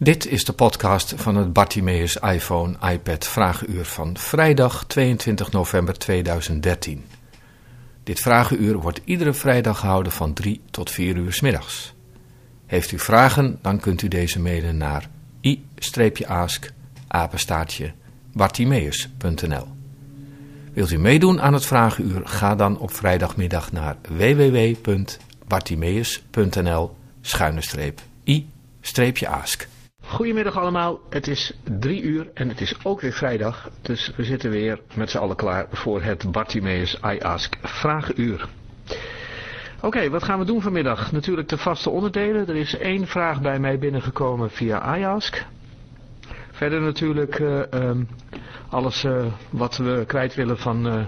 Dit is de podcast van het Bartimeus iPhone iPad Vragenuur van vrijdag 22 november 2013. Dit vragenuur wordt iedere vrijdag gehouden van 3 tot 4 uur s middags. Heeft u vragen, dan kunt u deze mailen naar i-ask apenstaartje bartimeus.nl Wilt u meedoen aan het vragenuur, ga dan op vrijdagmiddag naar www.bartimeus.nl schuine streep i-ask. Goedemiddag allemaal, het is drie uur en het is ook weer vrijdag, dus we zitten weer met z'n allen klaar voor het Bartimeus I Ask Vragenuur. Oké, wat gaan we doen vanmiddag? Natuurlijk de vaste onderdelen. Er is één vraag bij mij binnengekomen via iAsk. Verder natuurlijk uh, um, alles uh, wat we kwijt willen van uh,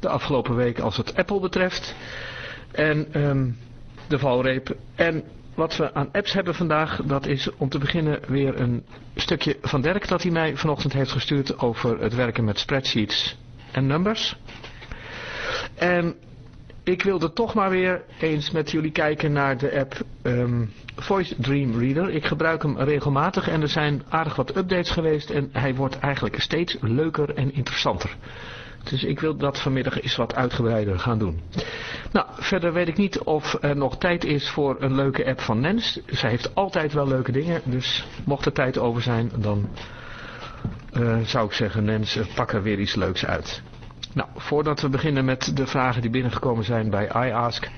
de afgelopen week als het Apple betreft. En um, de valreep. En wat we aan apps hebben vandaag, dat is om te beginnen weer een stukje van Dirk dat hij mij vanochtend heeft gestuurd over het werken met spreadsheets en numbers. En ik wilde toch maar weer eens met jullie kijken naar de app um, Voice Dream Reader. Ik gebruik hem regelmatig en er zijn aardig wat updates geweest en hij wordt eigenlijk steeds leuker en interessanter. Dus ik wil dat vanmiddag eens wat uitgebreider gaan doen. Nou, verder weet ik niet of er nog tijd is voor een leuke app van Nens. Zij heeft altijd wel leuke dingen, dus mocht er tijd over zijn, dan uh, zou ik zeggen, Nens, pak er weer iets leuks uit. Nou, voordat we beginnen met de vragen die binnengekomen zijn bij iAsk,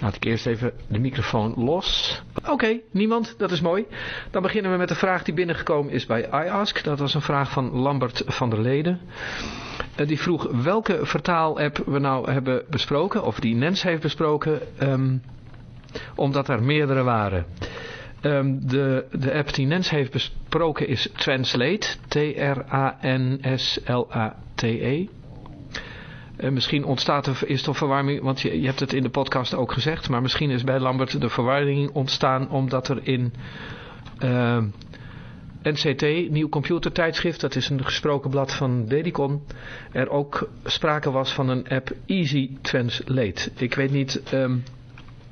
laat ik eerst even de microfoon los. Oké, niemand, dat is mooi. Dan beginnen we met de vraag die binnengekomen is bij iAsk. Dat was een vraag van Lambert van der Leden. Uh, die vroeg welke vertaal-app we nou hebben besproken, of die Nens heeft besproken, um, omdat er meerdere waren. Um, de, de app die Nens heeft besproken is Translate, T-R-A-N-S-L-A-T-E. Uh, misschien ontstaat er, is er verwarming, want je, hebt het in de podcast ook gezegd, maar misschien is bij Lambert de verwarring ontstaan omdat er in uh, NCT, Nieuw Computertijdschrift, dat is een gesproken blad van Dedicon, er ook sprake was van een app Easy Translate. Ik weet niet um,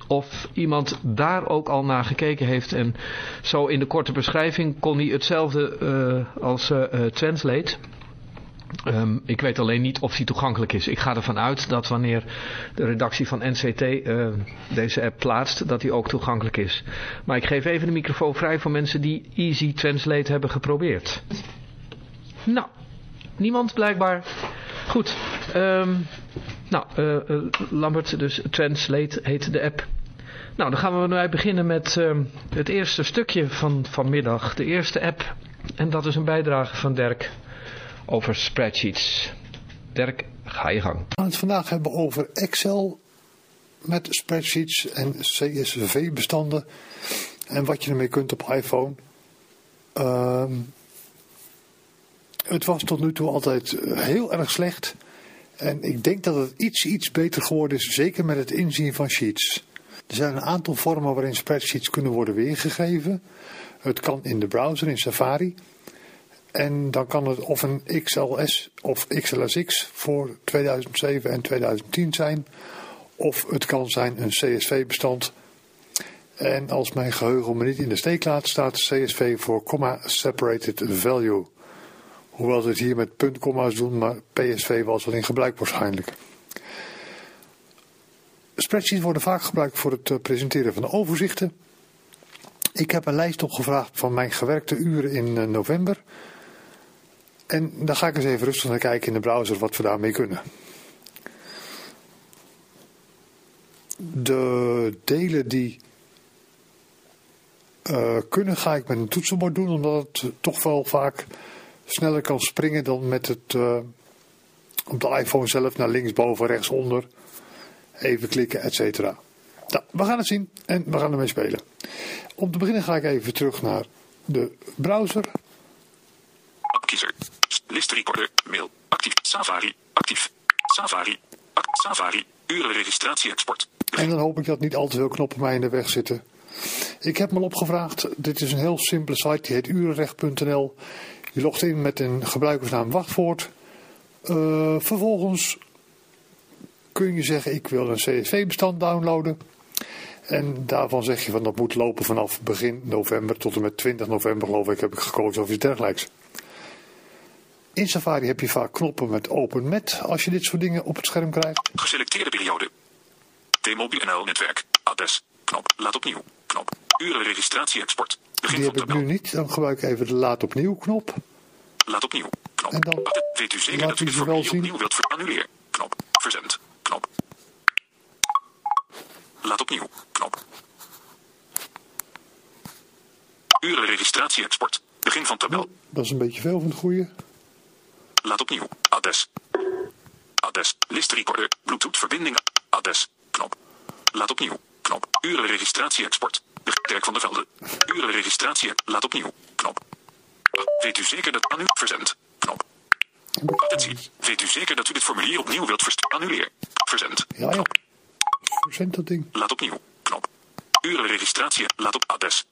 of iemand daar ook al naar gekeken heeft en zo in de korte beschrijving kon hij hetzelfde uh, als Translate. Um, ik weet alleen niet of die toegankelijk is. Ik ga ervan uit dat wanneer de redactie van NCT uh, deze app plaatst, dat die ook toegankelijk is. Maar ik geef even de microfoon vrij voor mensen die Easy Translate hebben geprobeerd. Nou, niemand blijkbaar. Goed. Um, nou, uh, uh, Lambert, dus Translate heet de app. Nou, dan gaan we nu beginnen met het eerste stukje van vanmiddag. De eerste app. En dat is een bijdrage van Dirk over spreadsheets. Dirk, ga je gang. We gaan het vandaag hebben over Excel met spreadsheets en CSV-bestanden en wat je ermee kunt op iPhone. Uh, het was tot nu toe altijd heel erg slecht en ik denk dat het iets, iets beter geworden is, zeker met het inzien van sheets. Er zijn een aantal vormen waarin spreadsheets kunnen worden weergegeven. Het kan in de browser, in Safari. En dan kan het of een XLS of XLSX voor 2007 en 2010 zijn. Of het kan zijn een CSV-bestand. En als mijn geheugen me niet in de steek laat, staat CSV voor comma separated value. Hoewel ze het hier met puntkomma's doen, maar PSV was wel in gebruik waarschijnlijk. Spreadsheets worden vaak gebruikt voor het presenteren van overzichten. Ik heb een lijst opgevraagd van mijn gewerkte uren in november. En dan ga ik eens even rustig naar kijken in de browser wat we daarmee kunnen. De delen die uh, kunnen ga ik met een toetsenbord doen, omdat het toch wel vaak sneller kan springen dan met het uh, op de iPhone zelf naar linksboven, rechtsonder. Even klikken, et cetera. Nou, we gaan het zien en we gaan ermee spelen. Om te beginnen ga ik even terug naar de browser. List recorder. Mail. Actief. Safari. Actief. Safari. Act, Safari. Urenregistratie export. En dan hoop ik dat niet al te veel knoppen mij in de weg zitten. Ik heb me al opgevraagd. Dit is een heel simpele site. Die heet urenrecht.nl. Je logt in met een gebruikersnaam wachtwoord. Uh, vervolgens kun je zeggen ik wil een CSV bestand downloaden. En daarvan zeg je van dat moet lopen vanaf begin november tot en met 20 november geloof ik heb ik gekozen of iets dergelijks. In Safari heb je vaak knoppen met open met als je dit soort dingen op het scherm krijgt. Geselecteerde periode. T-Mobile NL netwerk. Adres. Knop. Laat opnieuw. Knop. Uren registratie export. Begin Die heb ik nu niet. Dan gebruik ik even de laat opnieuw knop. Laat opnieuw. Knop. En dan Weet u zeker laat dat u wel formulier zien. opnieuw wilt annuleer. Knop. Verzend. Knop. Laat opnieuw. Knop. Uren registratie export. Begin van tabel. Dat is een beetje veel van het goede. Laat opnieuw. Adres. Adres. List recorder. Bluetooth verbinding. Adres. Knop. Laat opnieuw. Knop. Uren registratie export. Dirk van der Velde. Uren registratie. Laat opnieuw. Knop. Weet u zeker dat annu verzend. Knop. Attentie. Weet u zeker dat u dit formulier opnieuw wilt versturen? Annuleer. Verzend. Ja, ja. Verzend dat ding. Laat opnieuw. Knop. Uren registratie. Laat op adres.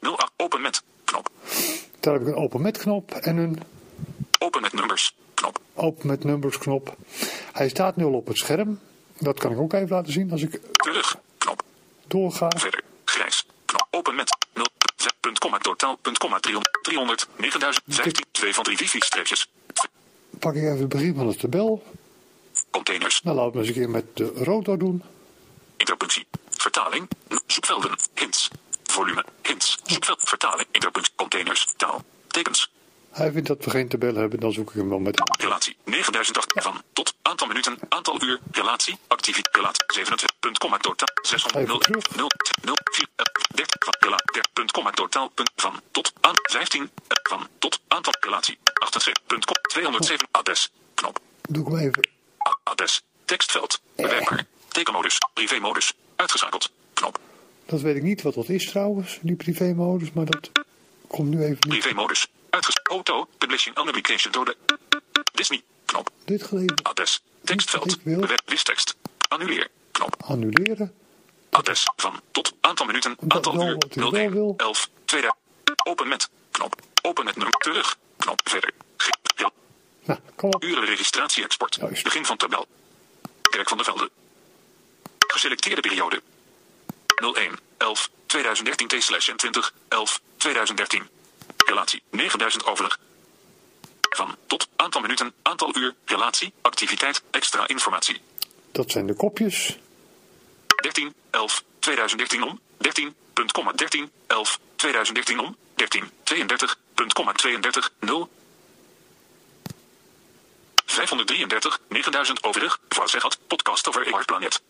08 open met. Knop. Daar heb ik een open met knop en een Open met nummers. Knop. open met numbers knop. Hij staat nu al op het scherm. Dat kan ik ook even laten zien als ik Terug. Knop. doorga. Verder. Grijs. Knop. Open met 0. Punt, komma, totaal. Punt, komma, 300. 300. 9015. 2 van 3 wifi-streepjes. Pak ik even het begin van de tabel. Containers. Nou, laten we eens een keer met de rotor doen. Interpunctie. Vertaling. Zoekvelden. Hints. Volume. Hints. Zoekveld. Vertaling. Interpunctie. Containers. Taal. Tekens. Hij vindt dat we geen tabel hebben, dan zoek ik hem wel met Relatie 9008 van tot aantal minuten, aantal uur, relatie, activiteit, relatie 27, punt, komma, totaal 600, 0, Even terug. 0, 0, 4, 30 van relatie, 30, punt, komma, totaal, punt, van tot aan 15, eh, van tot aantal relatie, 28, punt, kom, 207, adres, knop, Doe ik hem even. Adres, tekstveld, bewerkbaar, tekenmodus, privémodus, uitgeschakeld, knop, Dat weet ik niet wat dat is trouwens, die privémodus, maar dat komt nu even niet. privémodus, uitgeschakeld, auto, publishing on application door de Disney, knop, Dit gelezen. adres, tekstveld, listtekst, annuleer, knop. Annuleren. Adres van tot aantal minuten, aantal wel uur, wat u wel 01, wil. 11, 2000. Open met, knop. Open met nummer, terug, knop, verder. Ja, Nou, kom op. uren registratie export. Juist. Begin van tabel. Kerk van der Velde. Geselecteerde periode. 01, 11, 2013 T slash 20, 11, 2013. Relatie 9000 overleg. Van tot aantal minuten, aantal uur, relatie, activiteit, extra informatie. Dat zijn de kopjes. 13, 11, 2013 om, 13, punt, komma, 13, 11, 2013 om, 13, 32, punt, komma, 32, 0, 533, 9000 overig, Vazeghat, podcast over Earth Planet.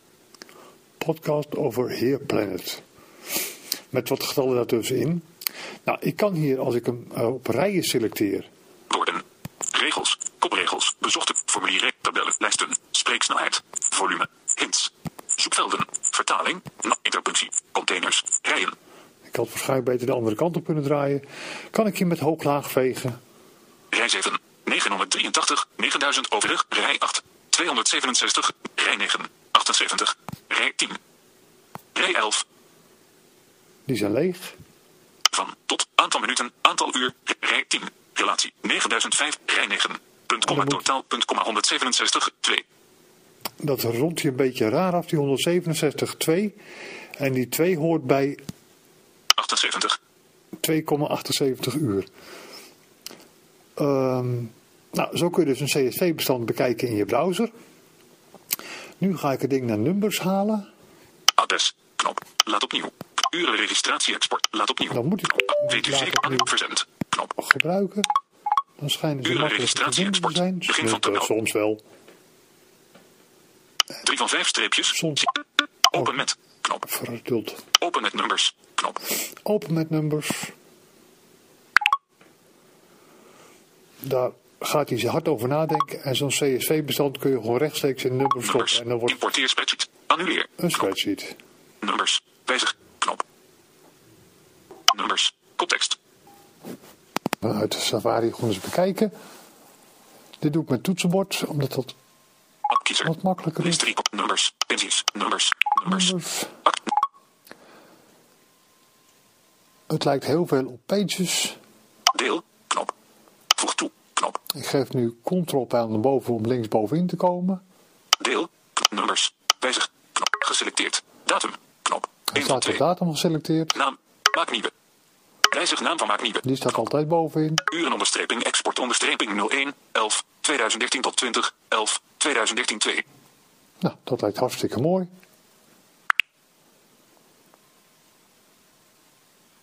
Podcast over Heer Planet. Met wat getallen daartussenin. Nou, ik kan hier, als ik hem eh, op rijen selecteer, Woorden, regels, kopregels, bezochte formulieren, tabellen, lijsten, spreeksnelheid, volume, hints, zoekvelden, vertaling, na- interpunctie, containers, rijen, ik had waarschijnlijk beter de andere kant op kunnen draaien, kan ik hier met hoog-laag vegen. rij 7, 983, 9000 overig, rij 8, 267, rij 9, 78, rij 10, rij 11, Die zijn leeg. Van tot aantal minuten, aantal uur, rij 10, relatie 9005, rij 9, punt, komma, dan moet- totaal, punt, komma, 167, 2, Dat rondt hier een beetje raar af, die 167,2. En die 2 hoort bij 78, 2,78 uur. Ehm, nou, zo kun je dus een CSV-bestand bekijken in je browser. Nu ga ik het ding naar numbers halen. Adres. Knop. Laat opnieuw. Uren registratie export. Laat opnieuw. Dan moet ik. Weet u zeker aan verzend. Knop. gebruiken. Dan schijnen ze Uren registratie export. zijn. Begin van tabel. soms wel. 3 van 5 streepjes. Soms. Open met. Knop. Verduld. Open met nummers. Knop. Open met numbers. Daar gaat hij zich hard over nadenken. En zo'n CSV-bestand kun je gewoon rechtstreeks in nummers stoppen. Nummers. En dan wordt Importeer spreadsheet. Annuleer. een spreadsheet. Nummers. Wijzig. Knop. Nummers. Context. Vanuit Safari gewoon eens bekijken. Dit doe ik met toetsenbord, omdat dat Kiezer. wat makkelijker is. List 3. Nummers. Pensies. Nummers. Nummers. Het lijkt heel veel op pages. Deel. Knop. Voeg toe. Knop. Ik geef nu ctrl-pijl naar boven om linksbovenin te komen. Deel. Knop. Nummers. Wijzig. Knop. Geselecteerd. Datum. Er 1 van staat de 2. datum geselecteerd. Naam. Maak nieuwe. Wijzig naam van maak nieuwe. Die staat altijd bovenin. Urenonderstreping export onderstreping 01 11 2013 tot 20 11 2013 2. Nou, dat lijkt hartstikke mooi.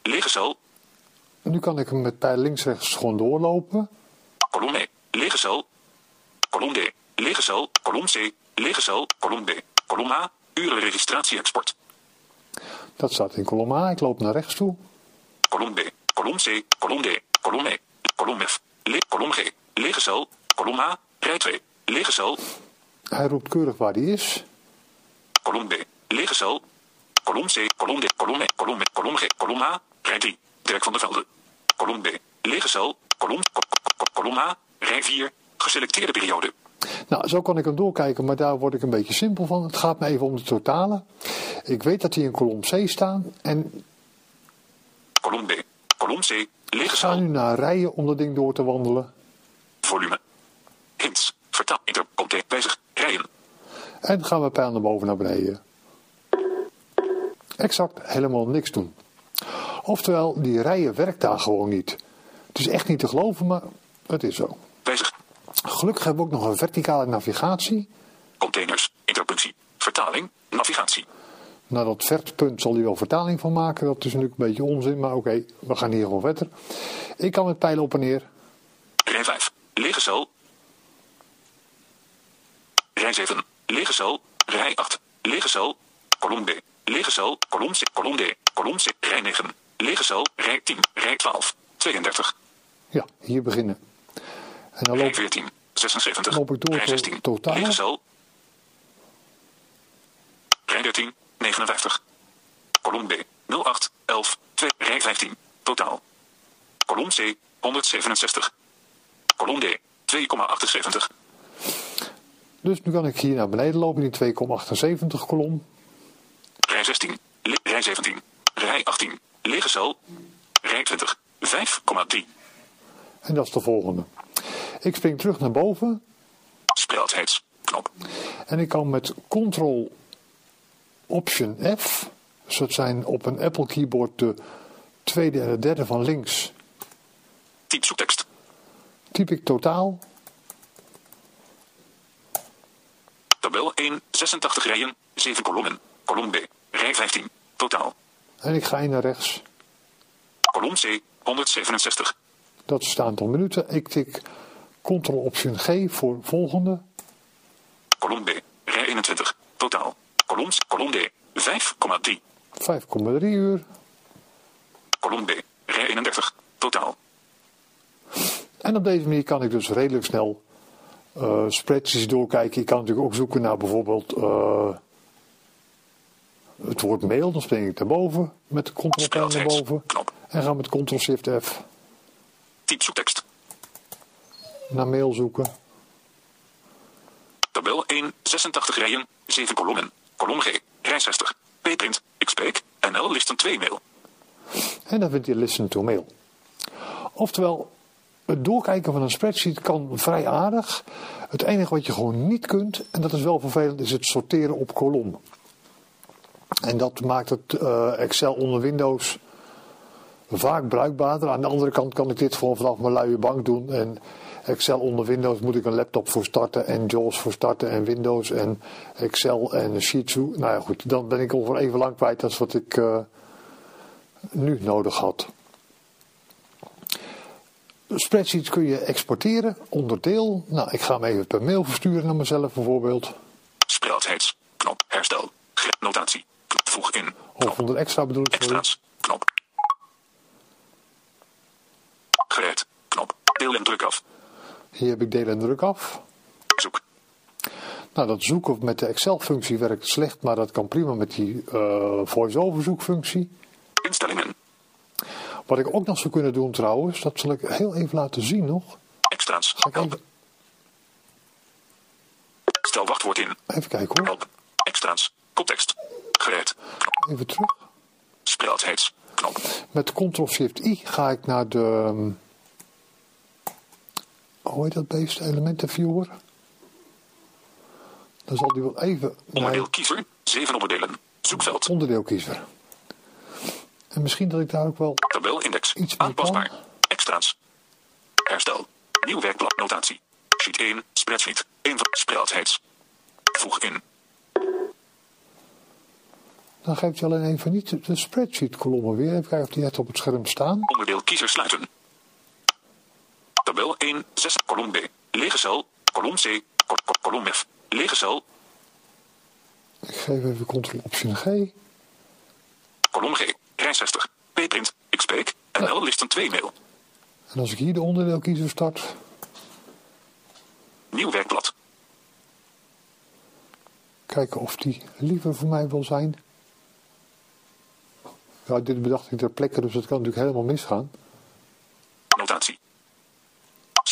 Lege cel. En nu kan ik hem met pijl links rechts gewoon doorlopen. Kolom E. Lege cel. Kolom D. Lege cel. Kolom C. Lege cel. Kolom B. Kolom A. Urenregistratie export. Dat staat in kolom A. Ik loop naar rechts toe. Kolom B. Kolom C. Kolom D. Kolom E. Kolom F. Le kolom G. Lege cel. Kolom A. Rij 2. Lege cel. Hij roept keurig waar die is. Kolom B. Lege cel. Kolom C. Kolom D. Kolom E. Kolom E. Kolom G. Kolom A. Rij 3. Dirk van der Velde. Kolom B. Lege cel. Kolom, ko- ko- ko- kolom A. Rij 4. Geselecteerde periode. Nou, zo kan ik hem doorkijken, maar daar word ik een beetje simpel van. Het gaat me even om de totalen. Ik weet dat die in kolom C staan. En Kolom B. Kolom C. ga nu naar rijen om dat ding door te wandelen. Volume. Hints. Vertaal. Inter. Content. Wijzig. Rijen. En gaan we pijl naar boven naar beneden. Exact helemaal niks doen. Oftewel, die rijen werkt daar gewoon niet. Het is echt niet te geloven, maar het is zo. Wijzig. Gelukkig hebben we ook nog een verticale navigatie. Containers. Interpunctie. Vertaling. Navigatie. Nou, dat vertpunt zal hij wel vertaling van maken. Dat is natuurlijk een beetje onzin, maar oké, we gaan hier gewoon verder. Ik kan met pijlen op en neer. Rij 5. Lege cel. Rij 7. Lege cel. Rij 8. Lege cel. Kolom B. Lege cel. Kolom C. Kolom D. Kolom C. Rij 9. Lege cel. Rij 10. Rij 12. 32. Ja, hier beginnen. En dan Rij loop 14. 76. loop ik door Rij tot 16. totaal. Lege cel. Rij 13. 59. Kolom B. 08. 11. 2. Rij 15. Totaal. Kolom C. 167. Kolom D. 2,78. Dus nu kan ik hier naar beneden lopen in die 2,78 kolom. Rij 16. Le- rij 17. Rij 18. Lege cel. Rij 20. 5,3. En dat is de volgende. Ik spring terug naar boven Speltheidsknop. en ik kan met Ctrl Option F, dus dat zijn op een Apple keyboard de tweede en de derde van links, Typ zoektekst. typ ik totaal Tabel 1. 86 rijen. 7 kolommen. Kolom B. Rij 15. Totaal. en ik ga in naar rechts. Kolom C. 167. Dat is het aantal minuten. Ik tik Ctrl Option G voor volgende. Kolom B. Rij 21. Totaal. Kolom C. Kolom D. 5,3. 5,3 uur. Kolom B. Rij 31. Totaal. En op deze manier kan ik dus redelijk snel eh spreadsheets doorkijken. Ik kan natuurlijk ook zoeken naar bijvoorbeeld eh, het woord mail. Dan spring ik naar boven met de Ctrl naar boven. Knop. En ga met Ctrl Shift F Typ zoektekst. naar mail zoeken. Tabel 1. 86 rijen. 7 kolommen. Kolom G. Rij 60. P-print. Xpeek. NL listen 2 mail. En dan vindt hij Listen to Mail. Oftewel, het doorkijken van een spreadsheet kan vrij aardig. Het enige wat je gewoon niet kunt, en dat is wel vervelend, is het sorteren op kolom. En dat maakt het eh, Excel onder Windows vaak bruikbaarder. Aan de andere kant kan ik dit gewoon vanaf mijn luie bank doen. En Excel onder Windows moet ik een laptop voor starten. En JAWS voor starten. En Windows en Excel en Sheets. Nou ja goed, dan ben ik ongeveer even lang kwijt als wat ik eh, nu nodig had. Spreadsheets kun je exporteren, onderdeel. Nou, ik ga hem even per mail versturen naar mezelf bijvoorbeeld. Speltheidsknop. Herstel. Gre- Notatie. Knop. Voeg in. Of onder extra bedoel ik. sorry. Extra's. Knop. Gereed. Knop. Deel en druk af. Hier heb ik deel en druk af. Zoek. Nou, dat zoeken met de Excel-functie werkt slecht, maar dat kan prima met die eh voice-over zoekfunctie. Instellingen. Wat ik ook nog zou kunnen doen trouwens, dat zal ik heel even laten zien nog. Extra's. Ga ik even, Stel wachtwoord in. even kijken hoor. Help. Extra's. Context. Gereed. Even terug. Speltheids. Knop. Met Ctrl-Shift-I ga ik naar de... Hoe heet dat beest? Elementenviewer. Dan zal die wel even Onderdeel kiezer. 7 onderdelen. Zoekveld. het onderdeel kiezen. En misschien dat ik daar ook wel Tabelindex. Iets Aanpasbaar. kan. Extra's. Herstel. Nieuw werkblad notatie. Sheet 1. Spreadsheet. 1 van. Voeg in. Dan geeft hij alleen even niet de spreadsheet kolommen weer. Even kijken of die net op het scherm staan. Onderdeel kiezer sluiten. Tabel 1. 6. Kolom B. Lege cel. Kolom C. Ko- ko- Kolom F. Lege cel. Ik geef even ctrl option G. Kolom G. Rij 60. P-print. Xpeek. NL listen 2 mail. En als ik hier de onderdeelkiezer start, Nieuw werkblad. kijken of die liever voor mij wil zijn. Ja, dit bedacht ik ter plekke, dus dat kan natuurlijk helemaal misgaan. Notatie.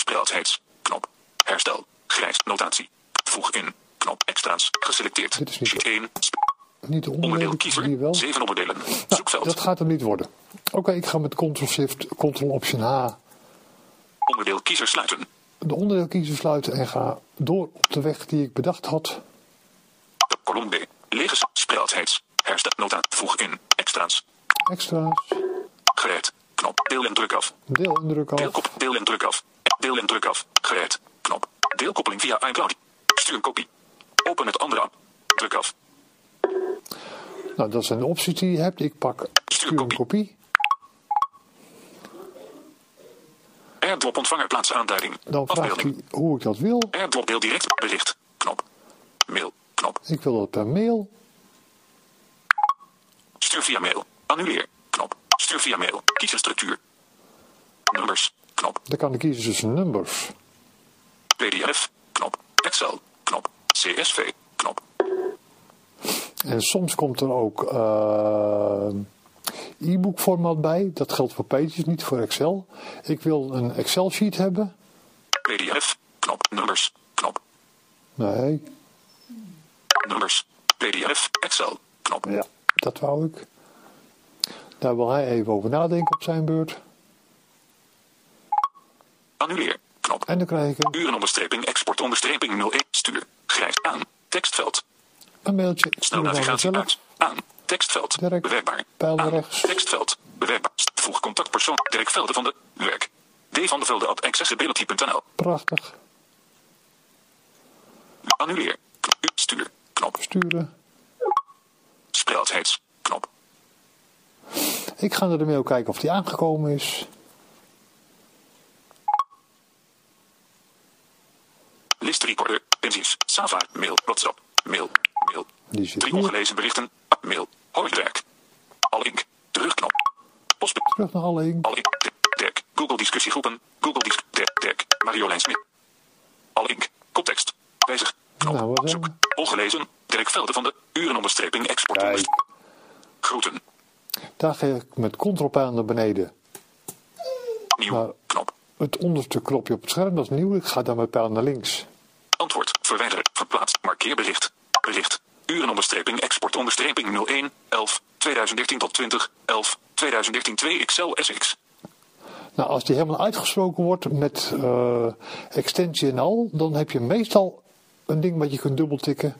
Speltheids. Knop. Herstel. Grijs. Notatie. Voeg in. Knop. Extra's. Geselecteerd. Dit is niet- Sheet 1. Sp- Niet de Onderdeel kiezer. wel. 7 onderdelen. Nou, Zoekveld. dat gaat hem niet worden. Oké, ik ga met ctrl shift, ctrl option H Onderdeel kiezer sluiten. de onderdeelkiezer sluiten en ga door op de weg die ik bedacht had. Kolom B. Lege cel. Speltheids. Herstel. Nota. Voeg in. Extra's. Extra's, Gereed. Knop. Deel en druk af. deel en druk af. Deelkop. Deel en druk af. Deel en druk af. Gereed. Knop. Deelkoppeling via iCloud. Stuur een kopie. Open het andere app. Druk af. Nou, dat zijn de opties die je hebt. Ik pak stuur een kopie. AirDrop ontvanger plaats aanduiding. Dan vraagt hij hoe ik dat wil. AirDrop deel direct bericht. Knop. Mail. Knop. Ik wil dat per mail. Stuur via mail. Annuleer. Stuur via mail. Kies een structuur. Nummers. Knop. Dan kan ik kiezen tussen numbers. PDF. Knop. Excel. Knop. CSV. Knop. En soms komt er ook eh, e-book format bij. Dat geldt voor pages, niet voor Excel. Ik wil een Excel sheet hebben. PDF. Knop. Nummers. Knop. Nee, Nummers. PDF. Excel. Knop. ja, dat wou ik. Daar wil hij even over nadenken op zijn beurt. Annuleer. Knop. En dan krijg ik een, Urenonderstreping export onderstreping 01. Stuur. Grijs aan. Tekstveld. een mailtje. Snel navigatie uit. Aan. Tekstveld. Dirk. Bewerkbaar. Pijl Aan. rechts. Tekstveld. Bewerkbaar. Voeg contactpersoon. Dirk Velde van de. Werk. D van de Velde at accessibility.nl. Prachtig. Annuleer. U- Stuur. Knop. Sturen. Speltheids. Ik ga naar de mail kijken of die aangekomen is. List recorder. Pensies. Sava. Mail. WhatsApp. Mail. Mail. Die zit Drie hier. ongelezen berichten. Mail. Hooiwerk. Allink. Terugknop. Post. Terug naar alle ink. Allink. Dirk. Google discussiegroepen. Google dis. Dirk. Dirk. Marjolein Smit. Allink. Koptekst. Wijzig. Knop. Nou, Zoek. Ongelezen. Dirk Velde van de. Urenonderstreping export. Groeten. Daar ga ik met controlpijl naar beneden. Nieuw. Knop. Het onderste knopje op het scherm, dat is nieuw. Ik ga daar met pijl naar links. Antwoord. Verwijderen. Verplaats. Markeer bericht. Bericht. Urenonderstreping export onderstreping 01 11 2013 tot 20 11 2013 2 XL SX. Nou, als die helemaal uitgesproken wordt met eh, extensie en al, dan heb je meestal een ding wat je kunt dubbeltikken.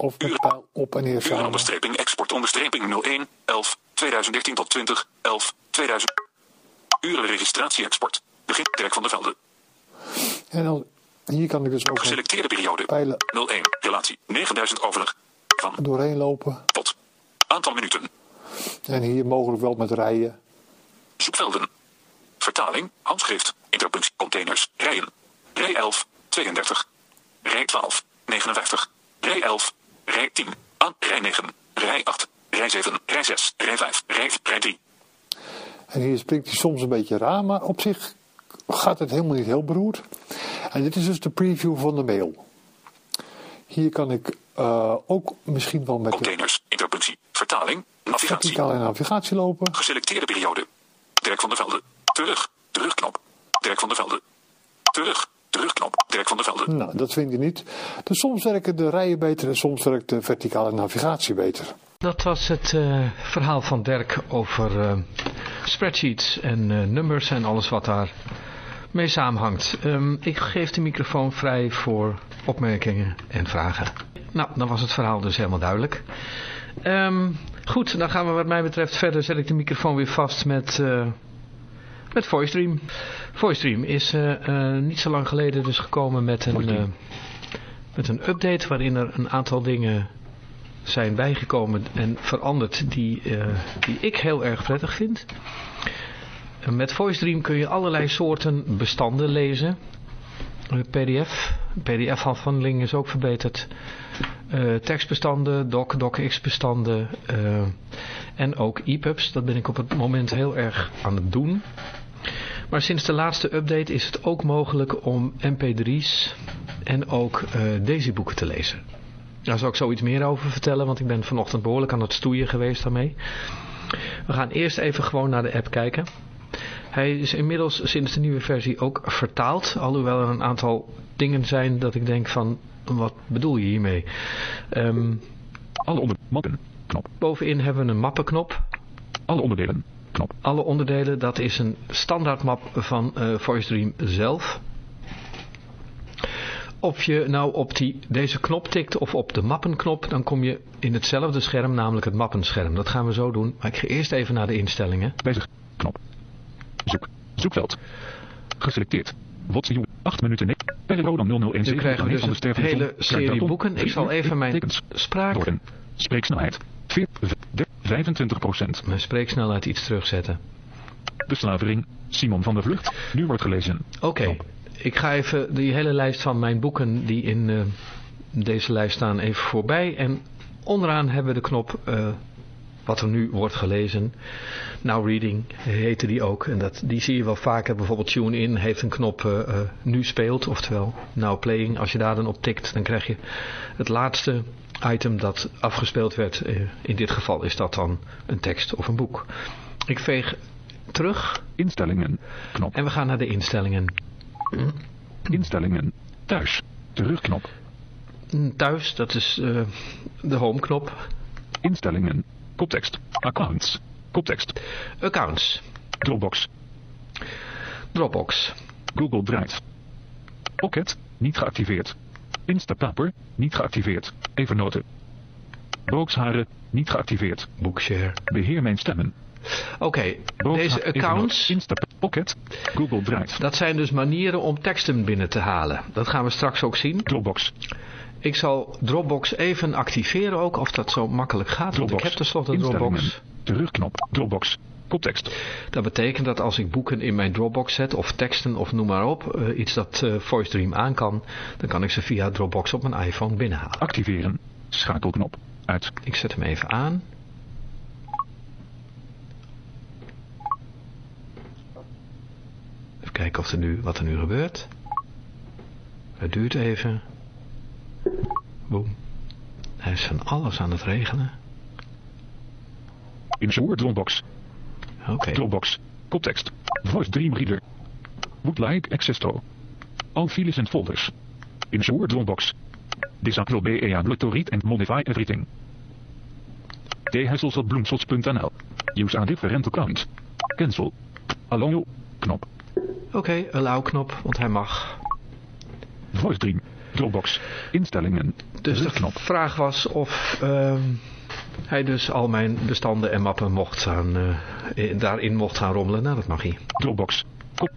Of pijl op en neer samen. Urenonderstreping export onderstreping 01 11 2013 tot 20 11 2000. Urenregistratie export. Begin Dirk van der Velde. En dan, hier kan ik dus ook Geselecteerde periode. pijlen 01 relatie 9000 overleg. Van doorheen lopen. tot. Aantal minuten. En hier mogelijk wel met rijen. Zoekvelden. Vertaling, handschrift, interpunctie, containers, rijen. Rij 11, 32. Rij 12, 59. Rij 11, rij 10. Aan, rij 9. Rij 8. Rij 7. Rij 6. Rij 5. Rij, rij 3. En hier springt hij soms een beetje raar, maar op zich gaat het helemaal niet heel beroerd. En dit is dus de preview van de mail. Hier kan ik eh, ook misschien wel met de Containers, interpunctie, vertaling, navigatie. verticale navigatie lopen. Geselecteerde periode. Dirk van der Velde. Terug. Terugknop. Dirk van der Velde. Terug. Terugknop. Dirk van der Velde. Nou, dat vind je niet. Dus soms werken de rijen beter en soms werkt de verticale navigatie beter. Dat was het eh, verhaal van Dirk over eh, spreadsheets en eh, nummers en alles wat daar mee samenhangt. Ehm, ik geef de microfoon vrij voor opmerkingen en vragen. Nou, dan was het verhaal dus helemaal duidelijk. Ehm, Goed, dan gaan we wat mij betreft verder. Zet ik de microfoon weer vast met, uh, met VoiceStream. VoiceStream is uh, niet zo lang geleden dus gekomen met een, met een update waarin er een aantal dingen zijn bijgekomen en veranderd die, die ik heel erg prettig vind. Met VoiceDream kun je allerlei soorten bestanden lezen. PDF. PDF-afhandeling is ook verbeterd. Uh, tekstbestanden, doc, docx-bestanden uh, en ook EPUBs. Dat ben ik op het moment heel erg aan het doen. Maar sinds de laatste update is het ook mogelijk om mp3's en ook uh, deze boeken te lezen. Daar zal ik zoiets meer over vertellen, want ik ben vanochtend behoorlijk aan het stoeien geweest daarmee. We gaan eerst even gewoon naar de app kijken. Hij is inmiddels sinds de nieuwe versie ook vertaald. Alhoewel er een aantal dingen zijn dat ik denk van, wat bedoel je hiermee? Um, Alle onder mappen, knop. Bovenin hebben we een mappenknop. Alle onderdelen, knop. Alle onderdelen, dat is een standaard map van uh, VoiceDream zelf. Of je nou op die, deze knop tikt of op de mappenknop, dan kom je in hetzelfde scherm, namelijk het mappenscherm. Dat gaan we zo doen, maar ik ga eerst even naar de instellingen. Bezig, knop. Zoek. Zoekveld. Geselecteerd. Watson 8 minuten. Nee. Periode 0017. Nu krijgen we dus een hele serie boeken. Ik zal even mijn spraak... Spreeksnelheid. 25 procent. Mijn spreeksnelheid iets terugzetten. De slavering. Simon van der Vlucht. Nu wordt gelezen. Oké. Okay. Ik ga even die hele lijst van mijn boeken die in uh, deze lijst staan even voorbij. En onderaan hebben we de knop... Uh, wat er nu wordt gelezen. Now Reading heette die ook. En dat, die zie je wel vaker. Bijvoorbeeld TuneIn heeft een knop uh, Nu speelt. Oftewel Now Playing. Als je daar dan op tikt dan krijg je het laatste item dat afgespeeld werd. Uh, in dit geval is dat dan een tekst of een boek. Ik veeg terug. Instellingen. Knop. En we gaan naar de instellingen. Instellingen. Thuis. Terugknop. Thuis, dat is de home knop. Instellingen. Koptekst. Accounts. Koptekst. Accounts. Dropbox. Dropbox. Google Drive. Pocket. Niet geactiveerd. Instapaper. Niet geactiveerd. Evernote. Booksharen. Niet geactiveerd. Bookshare. Beheer mijn stemmen. Oké, okay, deze accounts... Insta Pocket. Google Drive. Dat zijn dus manieren om teksten binnen te halen. Dat gaan we straks ook zien. Dropbox. Ik zal Dropbox even activeren ook, of dat zo makkelijk gaat. Dropbox. Want ik heb tenslotte Dropbox. Terugknop. Dropbox. Koptekst. Dat betekent dat als ik boeken in mijn Dropbox zet, of teksten of noem maar op, uh, iets dat uh, VoiceDream aan kan, dan kan ik ze via Dropbox op mijn iPhone binnenhalen. Activeren. Schakelknop. Uit. Ik zet hem even aan. Even kijken of er nu, wat er nu gebeurt. Het duurt even. Boom. Hij is van alles aan het regelen. Insure Dropbox. Oké. Okay. Dropbox. Koptekst. Voice Dream Reader. Would like access to. All files and folders. Insure Dropbox. Disable BE to read and modify everything. Bloemsots.nl. Use a different account. Cancel. Allow knop. Oké, okay, allow knop, want hij mag. Voice Dream. Dropbox. Instellingen. Dus de knop. vraag was of uh, hij dus al mijn bestanden en mappen mocht gaan, uh, daarin mocht gaan rommelen. Nou, dat mag hij. Dropbox.